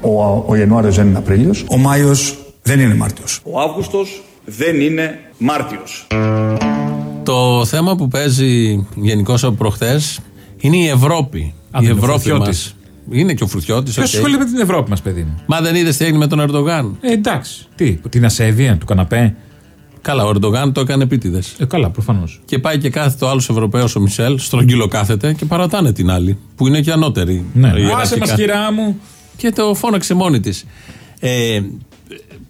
Ο, ο Ιανουάριος δεν είναι Απρίλιος. Ο Μάιος δεν είναι Μάρτιος. Ο Αύγουστος δεν είναι Μάρτιος. Το θέμα που παίζει γενικώς από προχθές είναι η Ευρώπη. Α, η δεν είναι ο Ευρώπη Φρουθιώτης. μας. Είναι και ο Φρουθιώτης. Ποιος ασχολείται με την Ευρώπη μας, παιδί μου; Μα δεν είδες τι έγινε με τον Ερντογάν; Ε, εντάξει. Τι, την ασέβεια του καναπέ; Καλά, ο Ερντογάν το έκανε επίτηδες. Ε, καλά, προφανώς. Και πάει και κάθεται ο άλλος Ευρωπαίος, ο Μισελ, στρογγυλό κάθεται και παρατάνε την άλλη, που είναι και ανώτερη. Ναι, ιεραρχικά. άσε μας, κυρά μου. Και το φώναξε μόνη της. Ε,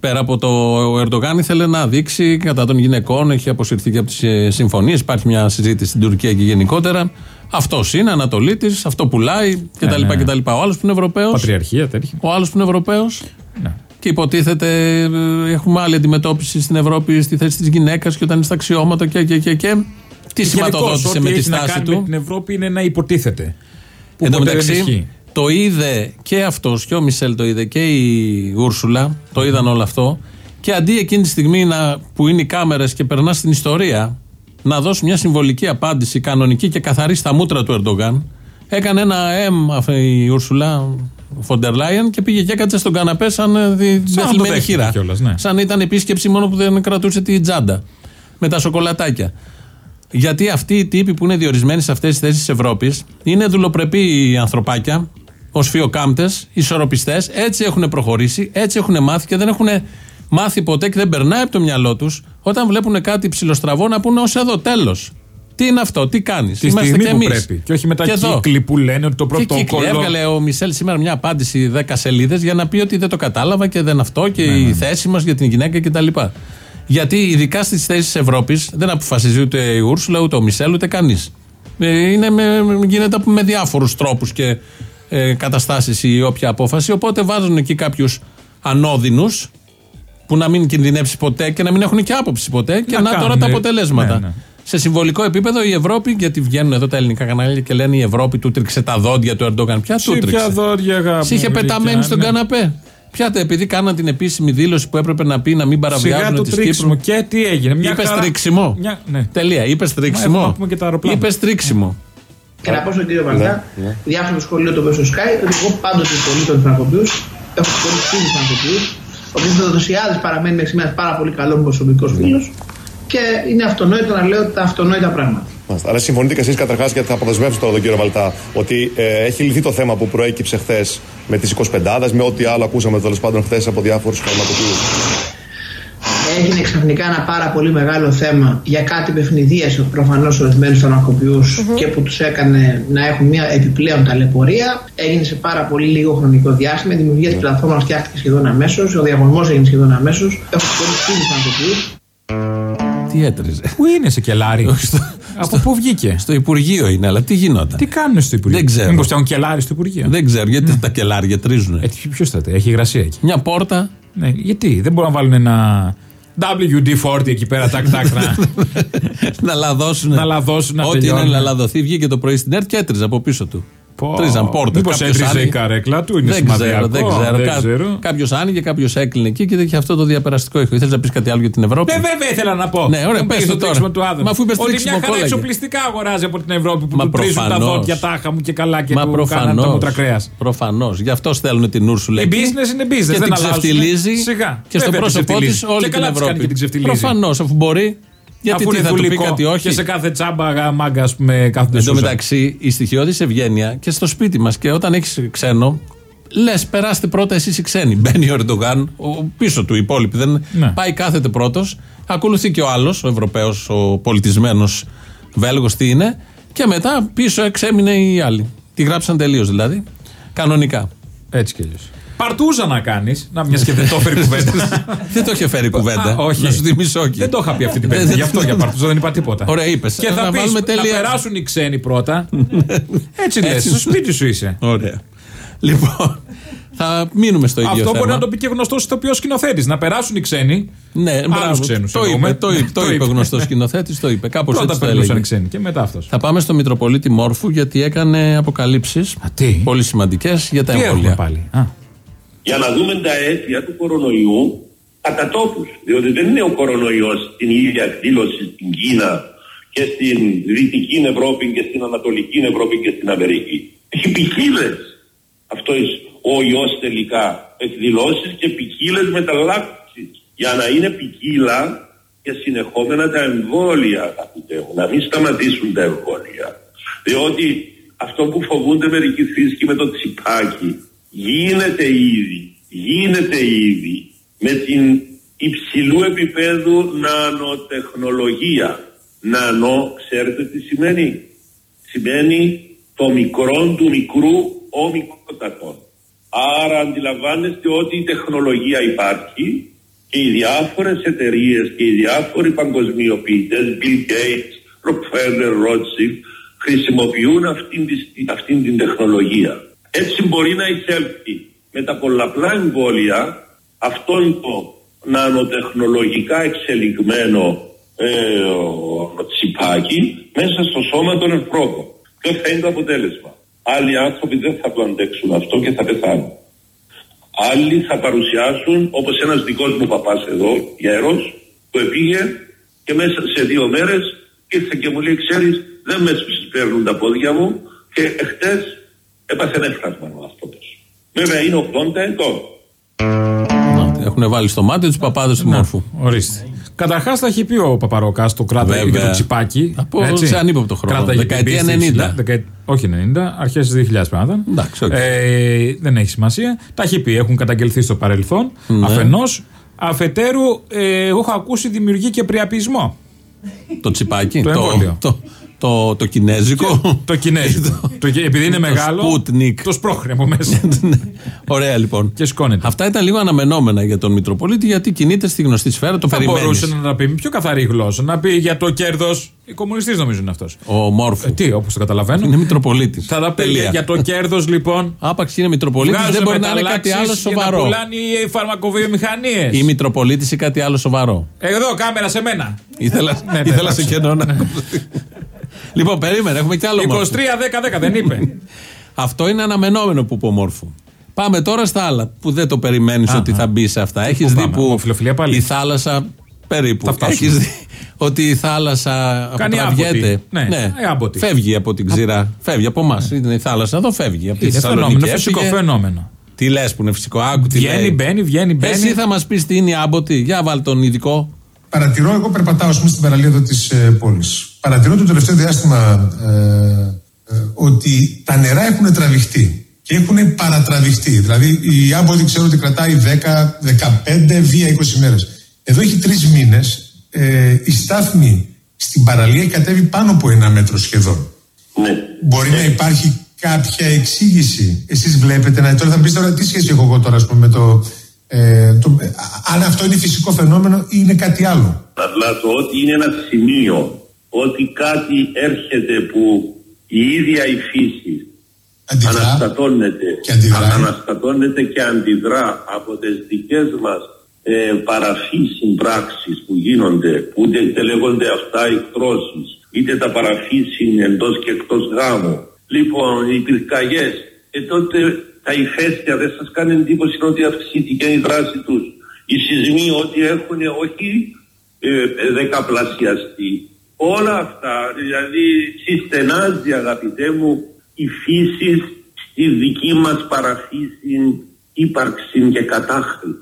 πέρα από το ο Ερντογάν ήθελε να δείξει κατά των γυναικών, έχει αποσυρθεί και από τις συμφωνίες. Υπάρχει μια συζήτηση στην Τουρκία και γενικότερα. Αυτός είναι, Ανατολίτης, αυτό πουλάει κτλ. ναι. κτλ. Ο άλλος που είναι Ευρωπαίος. Πατριαρχία, τέτοια. Ο άλλος που είναι Ευρωπαίος. Ναι. Και υποτίθεται ε, έχουμε άλλη αντιμετώπιση στην Ευρώπη στη θέση της γυναίκας και όταν είναι στα αξιώματα και. και, και, και. Τι Γενικώς, σηματοδότησε ό,τι με τη έχει να στάση κάνει του; Με την Ευρώπη είναι να υποτίθεται. Που Εν τω ποτέ δεν μεταξύ, ισχύει. το είδε και αυτός και ο Μισελ το είδε και η Ούρσουλα. Το είδαν όλο αυτό. Και αντί εκείνη τη στιγμή να, που είναι οι κάμερες και περνάς στην ιστορία, να δώσει μια συμβολική απάντηση κανονική και καθαρή στα μούτρα του Ερντογάν, έκανε ένα εμ αυτή η Ούρσουλα, Φοντερ Λάιεν και πήγε και έκατσε στον καναπέ σαν ε, δι- Σαν να το διαθλιμμένη δέχτηκε χείρα. κιόλας, ναι. Σαν ήταν επίσκεψη μόνο που δεν κρατούσε τη τζάντα. Με τα σοκολατάκια. Γιατί αυτοί οι τύποι που είναι διορισμένοι σε αυτές τις θέσεις της Ευρώπης είναι δουλοπρεπή ανθρωπάκια, ως φιοκάμπτες, ισορροπιστές, έτσι έχουν προχωρήσει, έτσι έχουν μάθει και δεν έχουν μάθει ποτέ και δεν περνάει από το μυαλό τους όταν βλέπουν κάτι ψηλοστραβό να πούνε ως εδώ, τέλος. Τι είναι αυτό, τι κάνεις; Τη στιγμή που πρέπει. Και όχι με τα κύκλοι που λένε ότι το Και κύκλοι. πρωτόκολλο. Έβγαλε ο Μισελ σήμερα μια απάντηση 10 σελίδες για να πει ότι δεν το κατάλαβα και δεν αυτό και Ναι, η θέση μας για την γυναίκα κτλ. Γιατί ειδικά στις θέσεις της Ευρώπης δεν αποφασίζει ούτε η Ούρσουλα, ούτε ο Μισελ, ούτε κανείς. Είναι με, γίνεται με διάφορους τρόπους και ε, καταστάσεις η όποια απόφαση. Οπότε βάζουν εκεί κάποιους ανώδυνους που να μην κινδυνεύσει ποτέ και να μην έχουν και άποψη ποτέ και Να να, τώρα κάνουν, τα ε, αποτελέσματα. ναι, ναι. Σε συμβολικό επίπεδο η Ευρώπη, γιατί βγαίνουν εδώ τα ελληνικά κανάλια και λένε η Ευρώπη του τρίξε τα δόντια του Ερντογάν. Ποια του Σύ, τρίξε; ποια δόντια, αγάπη Σε είχε μου, πεταμένη γλυκιά, στον ναι. καναπέ. Πιάτε, επειδή κάναν την επίσημη δήλωση που έπρεπε να πει να μην Σιγά παραβιάζουν το τη τρίξιμο. Κύπρου. Και τι έγινε; Μια Είπες χαρά- τρίξιμο. Μια- ναι. Τελεία. Είπες Μα έχουμε τρίξιμο. να πούμε και τα αεροπλάνα. Είπες τρίξιμο. Και να πω στον κύριο Βαλτά, ναι. διάβασα το σχολείο του Μέσο Sky ότι εγώ πάντοτε πολύ τον Φραγκοποιού, έχω πολύ φίλου Φραγκοποιού, ο οποίος Θεοδοσιάδη παραμένει μέχρι σήμερα πάρα πολύ καλός προσωπικός φίλος και είναι αυτονόητο να λέω τα αυτονόητα πράγματα. Μάλιστα. Αλλά συμφωνείτε και εσείς καταρχάς γιατί θα αποδεσμεύσω τώρα τον κύριο Βαλτά ότι ε, έχει λυθεί το θέμα που προέκυψε χθες με τις 25 με ό,τι άλλο ακούσαμε τέλος πάντων χθες από διάφορους χαρματοποιού. Έγινε ξαφνικά ένα πάρα πολύ μεγάλο θέμα για κάτι που ευνηδίασε προφανώς ορισμένους φαρμακοποιούς και που τους έκανε να έχουν μια επιπλέον ταλαιπωρία. Έγινε σε πάρα πολύ λίγο χρονικό διάστημα. Η δημιουργία τη πλατφόρμα φτιάχτηκε σχεδόν αμέσως. Ο διαγωνισμός έγινε σχεδόν αμέσως. Έχω πολύ φίλους φαρμακοποιούς. Τι έτριζε. Πού είναι σε κελάρι; Από πού βγήκε; Στο Υπουργείο είναι, αλλά τι γινόταν; Τι κάνουν στο Υπουργείο; Δεν ξέρω. Μήπως έχουν κελάρις στο Υπουργείο. Δεν ξέρω γιατί τα κελάρια τρίζουν. Ε, Ποιος θα τα έχει υγρασία εκεί; Μια πόρτα. Ναι, γιατί; Δεν μπορούν να βάλουν ένα WD-40 εκεί πέρα, τάκ τάκ *laughs* να. να λαδώσουν. Να λαδώσουν, να Ό,τι είναι τελειώνουν. να λαδοθεί, βγήκε το πρωί στην ΕΡΤ και έτριζε από πίσω του. Τρίζαν πόρτε. Μήπως έτριζε η καρέκλα του, είναι δεν ξέρω, σημαδιακό. δεν ξέρω. δεν Κα- ξέρω. Κάποιος άνοιγε, κάποιος έκλεινε εκεί και είχε αυτό το διαπεραστικό ήχο. Ήθελες να πεις κάτι άλλο για την Ευρώπη; Ναι, βέβαια ήθελα να πω. Ναι, ωραία, Μου πες πήγε το στο τώρα. τρίξιμο του Άδωνη. Μα αφού είπες Ότι τρίξιμο, μια χαρά κόλλαγε. εξοπλιστικά αγοράζει από την Ευρώπη που Μα του τρίζουν τα προφανώς. δόντια τάχα μου και καλά και Μα του κάνανε τα προφανώς. μούτρα κρέας. Προφανώς. Γι' αυτό στέλνουν την Ούρσουλα. Η εκεί business είναι business, Και δεν την αλλάζουν. ξεφτιλίζει. Σιγά. Και στο Βέβαια την πρόσωπό της ξεφτιλίζει. όλη Και την καλά της κάνει Ευρώπη. και την ξεφτιλίζει. Προφανώς, αφού μπορεί. Γιατί Αφού τι είναι θα του πει δουλικό κάτι, όχι; Και σε κάθε τσάμπα μάγκα, ας πούμε, κάθονται Εν τω σούζα. μεταξύ, η στοιχειώδης ευγένεια και στο σπίτι μας και όταν έχεις ξένο, λες, περάστε πρώτα εσείς οι ξένοι. Μπαίνει ο Ερντογάν, ο πίσω του οι υπόλοιποι δεν Ναι. πάει κάθεται πρώτος. Ακολουθεί και ο άλλος, ο Ευρωπαίος, ο πολιτισμένος Βέλγος, τι είναι. Και μετά πίσω εξέμεινε οι άλλοι. Τη γράψαν τελείως δηλαδή. Κανονικά. Έτσι κι αλλιώς. Παρτούζα να κάνεις. Να μιας και δεν το έφερε κουβέντα. *laughs* Δεν το είχε φέρει κουβέντα. Α, όχι. Να σου θυμίσω, όχι. Δεν το είχα πει αυτή την Δεν- πέμπτη. δεν- Γι' αυτό για Παρτούζα δεν είπα τίποτα. Ωραία, είπες. Και θα να πεις, βάλουμε να τελεία. περάσουν οι ξένοι πρώτα. *laughs* Έτσι λες. Έτσι. Στο σπίτι σου είσαι. Ωραία. Λοιπόν, θα μείνουμε στο ίδιο Αυτό θέμα. μπορεί να το πει και γνωστός ηθοποιό σκηνοθέτης. Να περάσουν οι ξένοι. Ναι, Άλλους μπράβο. ξένους Το εννοούμε. είπε, το είπε, το Το είπε ο είπε. γνωστός σκηνοθέτης, το είπε. Κάπως Πρώτα έτσι το περνούσαν οι έλεγε. ξένοι και μετά αυτός. Θα πάμε στο Μητροπολίτη Μόρφου γιατί έκανε αποκαλύψεις πολύ σημαντικές για τα Τι έχουμε εμβόλια. πάλι; Α. για να δούμε τα αίτια του κορονοϊού κατά τόπους. Διότι δεν είναι ο κορονοϊός στην ίδια εκδήλωση στην Κίνα και στην Δυτική Ευρώπη και στην Ανατολική Ευρώπη και στην Αμερική. Έχει ποικίλες αυτό ο ιός τελικά εκδηλώσεις και ποικίλες μεταλλάξεις. Για να είναι ποικίλα και συνεχόμενα τα εμβόλια αγαπητέ μου, να μην σταματήσουν τα εμβόλια. Διότι αυτό που φοβούνται μερικοί φύσκοι με το τσιπάκι γίνεται ήδη, γίνεται ήδη με την υψηλού επίπεδου νανοτεχνολογία. Νανό, ξέρετε τι σημαίνει; Σημαίνει το μικρό του μικρού ο μικρότατον. Άρα αντιλαμβάνεστε ότι η τεχνολογία υπάρχει και οι διάφορες εταιρείες και οι διάφοροι παγκοσμιοποιητές, Bill Gates, Rockefeller, Rothschild, χρησιμοποιούν αυτήν, τη- αυτήν την τεχνολογία. Έτσι μπορεί να εισέλθει με τα πολλαπλά εμβόλια αυτόν το νανοτεχνολογικά εξελιγμένο ε, ο- τσιπάκι μέσα στο σώμα των ανθρώπων. Ποιο θα είναι το αποτέλεσμα. Άλλοι άνθρωποι δεν θα το αντέξουν αυτό και θα πεθάνουν. Άλλοι θα παρουσιάσουν όπως ένας δικός μου παπάς εδώ, ιερός, που επήγε και μέσα σε δύο μέρες ήρθε και μου λέει ξέρεις δεν με παίρνουν τα πόδια μου και εχθές έπαθε ένα έμφραγμα ο άνθρωπος. Βέβαια είναι 80 ετών. Έχουν βάλει στο μάτι τους παπάδες του Μόρφου. Ορίστε. Καταρχάς τα έχει πει ο Παπαρόκας το κράταγε και Βέβαια. το τσιπάκι. Από- έτσι. σε ανύποπτο χρόνο. Κράταγε την Δεκαετία πίστη 90. ψηλά. Δεκα- Όχι 90, αρχές της 2000 πρέπει να ήταν. Εντάξει, οκ. Ε, δεν έχει σημασία. Τα έχει πει, έχουν καταγγελθεί στο παρελθόν. Ναι. Αφενός. Αφετέρου, ε, εγώ έχω ακούσει δημιουργεί και πριαπισμό. Το τσιπάκι. Το εμβόλιο. το, το, το κινέζικο. Το κινέζικο. *laughs* το, επειδή είναι Το μεγάλο. Sputnik. Το σπρώχνει από μέσα. *laughs* Ωραία λοιπόν. και σκόνεται. Αυτά ήταν λίγο αναμενόμενα για τον Μητροπολίτη γιατί κινείται στη γνωστή σφαίρα. Το Θα περιμένεις. μπορούσε να τα πει με πιο καθαρή γλώσσα. Να πει για το κέρδος. Οι κομμουνιστέ νομίζω είναι αυτός. Ο Μόρφου. τι, όπως το καταλαβαίνω. Είναι Μητροπολίτης. Θα τα πει Τελεία. για, για το κέρδος λοιπόν. Άπαξ είναι Μητροπολίτης, δεν μπορεί να είναι κάτι άλλο Για να σοβαρό. πουλάνε οι φαρμακοβιομηχανίες. Η Μητροπολίτης ή κάτι άλλο σοβαρό. Εδώ, κάμερα σε μένα. Ήθελα, Ναι, ναι, ήθελα σε εντάξει. κενό να. Λοιπόν, περίμενε, έχουμε κι άλλο 23-10-10 μόρφου. δεν είπε. *laughs* Αυτό είναι αναμενόμενο που είπε ο Μόρφου. Πάμε τώρα στα άλλα που δεν το περιμένεις Α, ότι α. θα μπει σε αυτά. Έχεις Πού δει πάμε, που ομοφιλοφιλία πάλι; η θάλασσα. Περίπου. Θα φτάσουμε. Έχεις δει ότι η θάλασσα Κάνει αποτραβιέται. άμποτη. Ναι, ε, άμποτη. Φεύγει από την ξηρά. Φεύγει από εμάς. Είναι η θάλασσα εδώ, φεύγει. Από τη Είναι Θεσσαλονίκη φαινόμενο, φυσικό έφυγε. φαινόμενο. Τι λες που είναι φυσικό, άκου τι Βγαίνει, λέει. μπαίνει, βγαίνει, μπαίνει. Εσύ θα μας πεις τι είναι η άμποτη. Για βάλ τον ειδικό. Παρατηρώ, εγώ περπατάω ας πούμε, στην παραλία εδώ της ε, πόλης. Παρατηρώ το τελευταίο διάστημα ε, ε, ότι τα νερά έχουν τραβηχτεί και έχουν παρατραβηχτεί. Δηλαδή η άμποτη ξέρω ότι κρατάει 10, 15, βία 20 μέρες. Εδώ έχει τρεις μήνες ε, η στάθμη στην παραλία έχει κατέβει πάνω από ένα μέτρο σχεδόν. Ναι. Μπορεί να υπάρχει κάποια εξήγηση. Εσείς βλέπετε, να, τώρα θα μου πείτε τώρα τι σχέση έχω εγώ τώρα ας πούμε, με το, ε, το, ε, αν αυτό είναι φυσικό φαινόμενο ή είναι κάτι άλλο; Αλλά το ότι είναι ένα σημείο, ότι κάτι έρχεται που η ίδια η φύση αναστατώνεται και, αντιδρά. αναστατώνεται και αντιδρά από τις δικές μας ε, παραφή συμπράξεις που γίνονται, που είτε, είτε λέγονται αυτά εκτρώσεις, είτε τα παραφή εντός και εκτός γάμου. Λοιπόν, οι πυρκαγιές, ε, τότε τα ηφαίστεια δεν σας κάνει εντύπωση ότι αυξήθηκε η δράση τους. Οι σεισμοί ότι έχουν όχι ε, ε, δεκαπλασιαστεί. Όλα αυτά, δηλαδή συστενάζει αγαπητέ μου η φύση στη δική μας παραφύση ύπαρξη και κατάχρηση.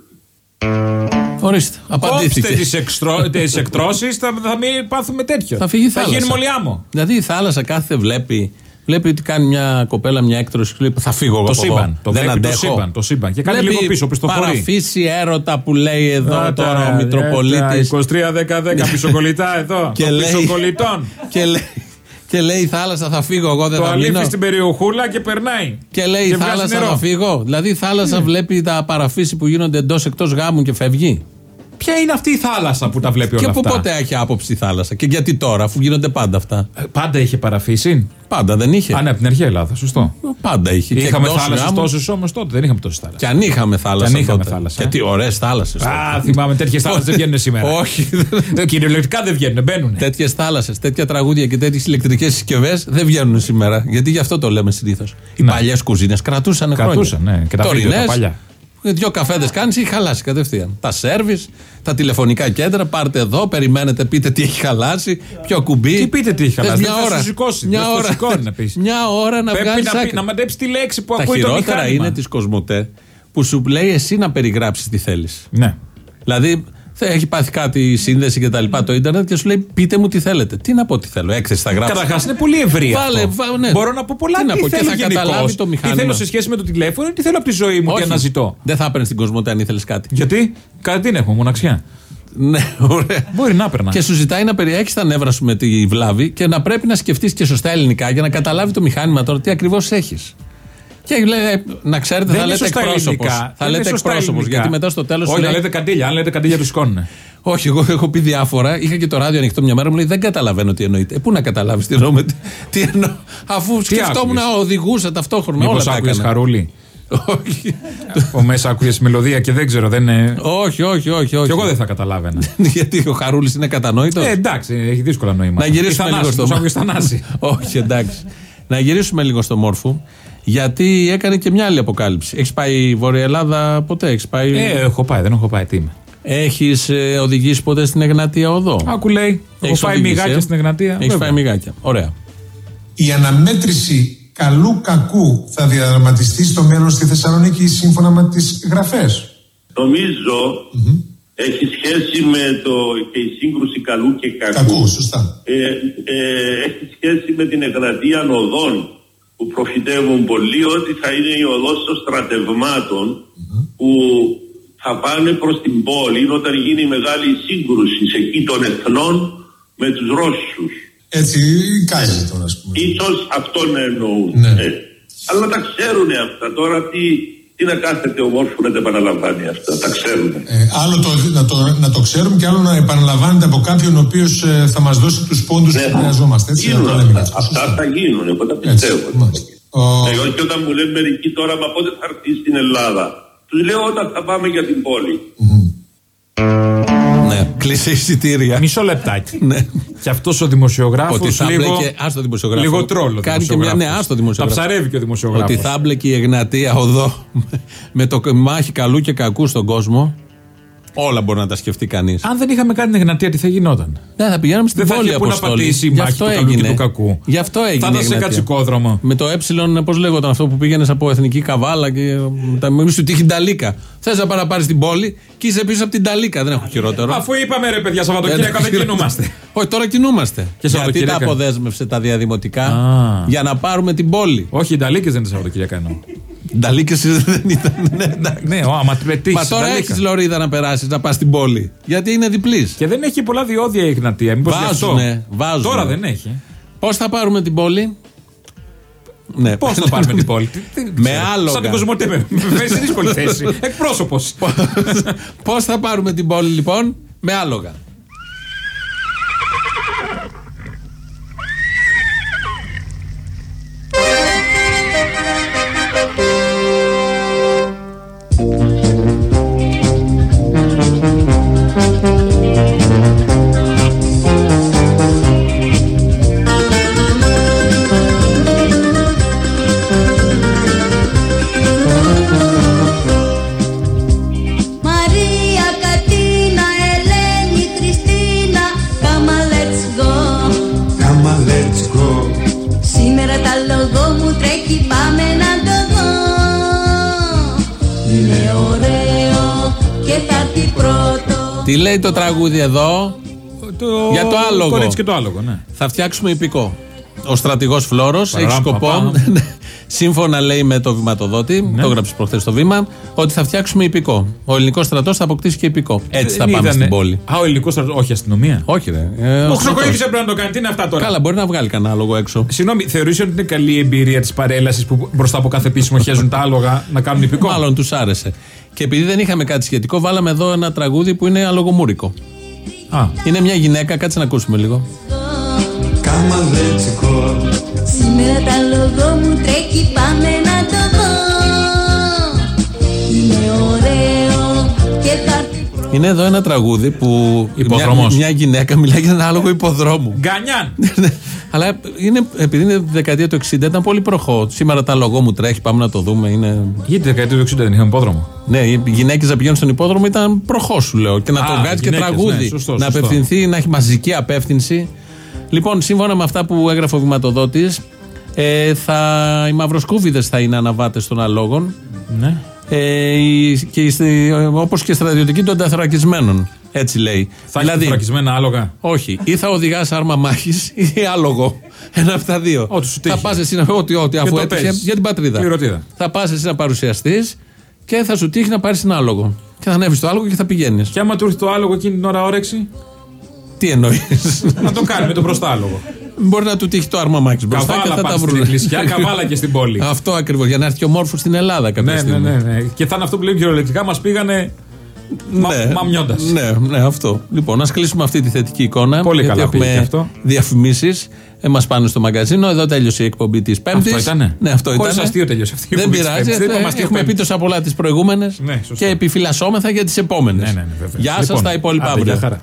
Ορίστε, απαντήθηκε. Κόψτε τις εξτρω... τις εκτρώσεις, θα, θα μην πάθουμε τέτοιο. Θα φύγει η θάλασσα. γίνουμε όλοι άμμο. Δηλαδή η θάλασσα κάθε βλέπει. Βλέπει ότι κάνει μια κοπέλα μια έκτρωση και λέει Θα φύγω εγώ Το από εδώ. σύμπαν. Το Δεν βλέπει το αντέχω. σύμπαν, το σύμπαν. Και κάνει Βλέπει λίγο πίσω, πιστοφορεί. Παραφύση έρωτα που λέει εδώ Α, τώρα ο τα- Μητροπολίτης. τα 23-10-10 πισοκολλητά εδώ. *laughs* Και των λέει- πισοκολλητών. *laughs* και, λέει, και λέει η θάλασσα θα φύγω εγώ δεν Το θα μείνω. αλήφει στην περιοχούλα και περνάει. Και λέει η βγάζει θάλασσα νερό. θα φύγω. Δηλαδή η θάλασσα βλέπει τα παραφύση που γίνονται εντός εκτός γάμου και φεύγει. Ποια είναι αυτή η θάλασσα που τα βλέπει όλα Και από αυτά; πότε έχει άποψη η θάλασσα. Και γιατί τώρα, αφού γίνονται πάντα αυτά; Ε, Πάντα είχε παραφύση. Πάντα δεν είχε. Α, ναι, από την αρχαία Ελλάδα, σωστό. Πάντα είχε. Και Είχαμε εκτός θάλασσες γάμου. τόσες όμως τότε. Δεν είχαμε τόσες θάλασσες. Και αν είχαμε θάλασσα. Και αν είχαμε τότε. θάλασσα, Και τι ωραίες θάλασσες. Α, θυμάμαι τέτοιες θάλασσες δεν βγαίνουν σήμερα. Όχι. Ε, Κυριολεκτικά δεν βγαίνουν, μπαίνουν. Τέτοιες θάλασσες, τέτοια τραγούδια και τέτοιες ηλεκτρικές συσκευές δεν βγαίνουν σήμερα. Γιατί γι' αυτό το λέμε συνήθως. Οι παλιές κουζίνες κρατούσαν χρόνια. Κρατούσαν, ναι. Και τα βίντεο τα Τωρινές, παλιά. Δύο καφέδες κάνεις, έχει χαλάσει κατευθείαν. Τα σερβι, τα τηλεφωνικά κέντρα, πάρτε εδώ, περιμένετε, πείτε τι έχει χαλάσει, ποιο κουμπί. Τι πείτε τι έχει Θες χαλάσει, Μια δεν θα ώρα. σου σηκώσει, Μια δεν θα σου ώρα, σηκώνει να πεις. μια ώρα να Πρέπει βγάλεις να, πει- άκρη. να μαντέψει τη λέξη που Τα ακούει το χειρότερα μηχάνημα. είναι της Κοσμοτέ που σου λέει εσύ να περιγράψεις τι θέλεις. Ναι. Δηλαδή θα έχει πάθει κάτι η σύνδεση και τα λοιπά το ίντερνετ και σου λέει πείτε μου τι θέλετε. Τι να πω τι θέλω, έκθεση θα γράψω. Καταρχάς είναι πολύ ευρύ Βάλε, αυτό. βά- ναι. Μπορώ να πω πολλά Τι να τι, πω, και θέλω θα γενικώς. καταλάβει το Τι μηχάνημα. θέλω σε σχέση με το τηλέφωνο ή τι θέλω από τη ζωή μου Όχι. και να ζητώ. Δεν θα έπαιρνες την Κοσμοτέ αν ήθελες κάτι. Γιατί; Κάτι την έχουμε, μοναξιά. Ναι, ωραία. Μπορεί να έπαιρνα. Και σου ζητάει να περιέχεις τα νεύρα σου με τη βλάβη και να πρέπει να σκεφτείς και σωστά ελληνικά για να καταλάβει το μηχάνημα τώρα τι ακριβώς έχεις. Και λέει, ε, να ξέρετε, Δεν θα είναι λέτε σωστά εκπρόσωπος. ελληνικά. Θα Δεν είναι λέτε σωστά εκπρόσωπος. ελληνικά. Γιατί μετά στο τέλος. Όχι, να λέτε καντήλια. Αν λέτε καντήλια, τους σηκώνουν. Όχι, εγώ έχω πει διάφορα. Είχα και το ράδιο ανοιχτό μια μέρα μου λέει Δεν καταλαβαίνω τι εννοείται. Ε, πού να καταλάβεις τι εννοώ. με τι- Τι εννοώ. Αφού σκεφτόμουν να άκουγες; οδηγούσα ταυτόχρονα. Μήπως όλα τα άκουγες έκανα. χαρούλι. Όχι. Ο μέσα άκουγες μελωδία και δεν ξέρω, δεν είναι. όχι, όχι, όχι, όχι. Κι εγώ δεν θα καταλάβαινα. *laughs* Γιατί ο Χαρούλης είναι κατανόητος; Ε, εντάξει, έχει δύσκολα νόηματα. Να γυρίσουμε Ή λίγο Θανάση, στο τους άκουγες Θανάση. *laughs* Όχι, εντάξει. Να γυρίσουμε λίγο στο μόρφου. Γιατί έκανε και μια άλλη αποκάλυψη. Έχεις πάει Βόρεια Ελλάδα ποτέ, έχεις πάει. Ε, έχω πάει, δεν έχω πάει. Τι είμαι. Έχεις οδηγήσει ποτέ στην Εγνατία Οδό; Άκου λέει. Έχω Έχεις πάει οδηγήσει, μιγάκια ε; στην Εγνατία. Έχεις Βέβαια. πάει μιγάκια. Ωραία. Η αναμέτρηση καλού κακού θα διαδραματιστεί στο μέλλον στη Θεσσαλονίκη σύμφωνα με τις γραφές. Νομίζω έχει σχέση με το, και η σύγκρουση καλού και κακού. Κακού, σωστά. Ε, ε, έχει σχέση με την εγγραφή οδών που προφητεύουν πολύ ότι θα είναι η οδός των στρατευμάτων που θα πάνε προς την πόλη όταν γίνει μεγάλη σύγκρουση σε εκεί των εθνών με τους Ρώσους. Έτσι κάζεται τώρα ας πούμε. Ίσως αυτό να εννοούν. Ναι. Ε, αλλά τα ξέρουν αυτά τώρα τι, τι να κάθεται ο μόρφου να τα επαναλαμβάνει αυτά. Τα ξέρουν. Ε, άλλο το, να, το, να το ξέρουμε και άλλο να επαναλαμβάνεται από κάποιον ο οποίος θα μας δώσει τους πόντους που χρειαζόμαστε. Έτσι, να Γίνουν το λέμε. αυτά. Αυτά θα γίνουν, εγώ τα πιστεύω. Εγώ και όταν μου λένε μερικοί τώρα, μα πότε θα έρθει στην Ελλάδα. Του λέω όταν θα πάμε για την πόλη. Ναι, κλείσε εισιτήρια. Μισό λεπτάκι. Ναι. Και αυτός ο δημοσιογράφος. Ότι θα λίγο, μπλεκε. Άστο δημοσιογράφο. λίγο τρόλο. Κάνει και μια νέα άστο δημοσιογράφος. Τα ψαρεύει και ο δημοσιογράφος. Ότι θα μπλεκε η Εγνατία οδό με το μάχη καλού και κακού στον κόσμο. Όλα μπορεί να τα σκεφτεί κανείς. Αν δεν είχαμε κάνει την Εγνατία, τι θα γινόταν; Ναι, θα πηγαίναμε στην Δεν θα πόλη είχε πού να Αποστόλη. πατήσει η Γι' μάχη αυτό του καλού και έγινε. του κακού. Γι' αυτό έγινε. Θα η ήταν σε Εγνατία. κατσικόδρομο. Με το ε, πώς λέγονταν αυτό που πήγαινες από εθνική καβάλα και τα μη σου τύχει Ταλίκα. Θες να πάρει πάρεις την πόλη και είσαι πίσω από την Ταλίκα. Δεν έχω χειρότερο. Αφού είπαμε ρε παιδιά, Σαββατοκύριακο δεν κινούμαστε. *laughs* Όχι, τώρα κινούμαστε. Γιατί τα Σαββατοκύριακα. αποδέσμευσε τα διαδημοτικά Α. για να πάρουμε την πόλη. Όχι, οι Νταλίκες δεν είναι Σαββατοκύριακα εννοώ. Νταλίκες δεν ήταν. Ναι, εντάξει. Ναι, ο, άμα την πετύχεις. Μα τώρα έχεις λωρίδα να περάσεις, να πας στην πόλη. Γιατί είναι διπλής. Και δεν έχει πολλά διόδια η Εγνατία. Μήπως γι' αυτό. Βάζουνε, βάζουνε. Τώρα δεν έχει. Πώς θα πάρουμε την πόλη; Ναι. Πώς θα πάρουμε την πόλη; Τι- τι Με ξέρω. άλογα. Σαν την Κοσμοτέ. Με με φέρει σε δύσκολη θέση. *laughs* Εκπρόσωπος. Πώς θα πάρουμε την πόλη λοιπόν, με άλογα. Τι λέει το τραγούδι εδώ, Για το άλογο. Κορίτσι και το άλογο, ναι. θα φτιάξουμε υπηκό. Ο στρατηγός Φλόρος έχει Παραμ, σκοπό, παπαμ. *laughs* σύμφωνα λέει με το βηματοδότη, Ναι. το έγραψε προχθές στο βήμα, ότι θα φτιάξουμε υπηκό. Ο ελληνικός στρατός θα αποκτήσει και υπηκό. Έτσι θα Δεν πάμε ήτανε- στην πόλη. Α, ο ελληνικός στρατός. Όχι, αστυνομία. Όχι, ρε. Ε, Ο ο Χρυσοκοίδη στρατός. έπρεπε να το κάνει. Τι είναι αυτά τώρα; Καλά, μπορεί να βγάλει κανένα άλογο έξω. Συγγνώμη, θεωρείς ότι είναι καλή η εμπειρία της παρέλασης που μπροστά από κάθε επίσημο χέζουν τα άλογα να κάνουν υπηκό; Μάλλον τους άρεσε. Και επειδή δεν είχαμε κάτι σχετικό, βάλαμε εδώ ένα τραγούδι που είναι αλογομούρικο. Α. Είναι μια γυναίκα, κάτσε να ακούσουμε λίγο. Κάμα let's go. Σήμερα τα λόγο μου τρέχει, πάμε να το δω Είναι ωραίο Είναι εδώ ένα τραγούδι που μια, Υποδρομός. μια γυναίκα μιλάει για ένα άλογο υποδρόμου. Γκανιάν! *laughs* Αλλά είναι, επειδή είναι δεκαετία του 60 ήταν πολύ προχώ. Σήμερα τα λογό μου τρέχει, πάμε να το δούμε. Είναι... Γιατί δεκαετία του 60 δεν είχαμε υπόδρομο; Ναι, οι γυναίκες να πηγαίνουν στον υπόδρομο ήταν προχώ, σου λέω. Και να Α, το βγάζει και γυναίκες, τραγούδι. ναι, σωστό, να σωστό. απευθυνθεί, να έχει μαζική απεύθυνση. Λοιπόν, σύμφωνα με αυτά που έγραφε ο βηματοδότης, ε, θα, οι μαυροσκούβιδες θα είναι αναβάτες των αλόγων. Ναι. Ε, οι- και οι- όπως και στρατιωτικοί των τεθωρακισμένων. Έτσι λέει. Θα έχεις θωρακισμένα άλογα. Όχι. Ή θα οδηγάς άρμα μάχης ή άλογο. Ένα από τα δύο. Ό,τι σου θα τύχει. πας εσύ να. Ό,τι, ό,τι, αφού το έτυχε παίζεις. για την πατρίδα. Κληροτίδα. Θα πας εσύ να παρουσιαστείς και θα σου τύχει να πάρεις ένα άλογο. Και θα ανέβεις στο άλογο και θα πηγαίνεις. Και άμα του έρθει το άλογο εκείνη την ώρα όρεξη, Τι εννοείς; να το κάνει με τον μπροστά άλογο. Μπορεί να του τύχει το άρμα μάχη μπροστά και Καβάλα θα πάνε τα στην βρουν. εκκλησιά, καβάλα και στην πόλη. Αυτό ακριβώς. Για να έρθει και ο μόρφος στην Ελλάδα κάποια Ναι, ναι, στιγμή. ναι, ναι. Και θα είναι αυτό που λέει κυριολεκτικά, μας πήγανε Ναι. μαμιώντας. Ναι, ναι, αυτό. Λοιπόν, ας κλείσουμε αυτή τη θετική εικόνα. Πολύ γιατί καλά πήγε έχουμε και αυτό. διαφημίσεις. Ε, μα πάνε στο μαγκαζίνο. Εδώ τέλειωσε η εκπομπή της Πέμπτης. Αυτό ήτανε; Ναι, αυτό Χωρίς ήταν. αστείο τέλειωσε αυτή η Δεν εκπομπή της πειράζει. Πέμπτης. Δεν ε, είπαμε αστείο Έχουμε πει Πέμπτης. τόσα πολλά τις προηγούμενες Ναι, σωστό. και επιφυλασσόμεθα για τις επόμενες. Ναι, ναι, ναι, βέβαια. Γεια σας, Λοιπόν, τα υπόλοιπα άντε, αύριο. γεια χαρά.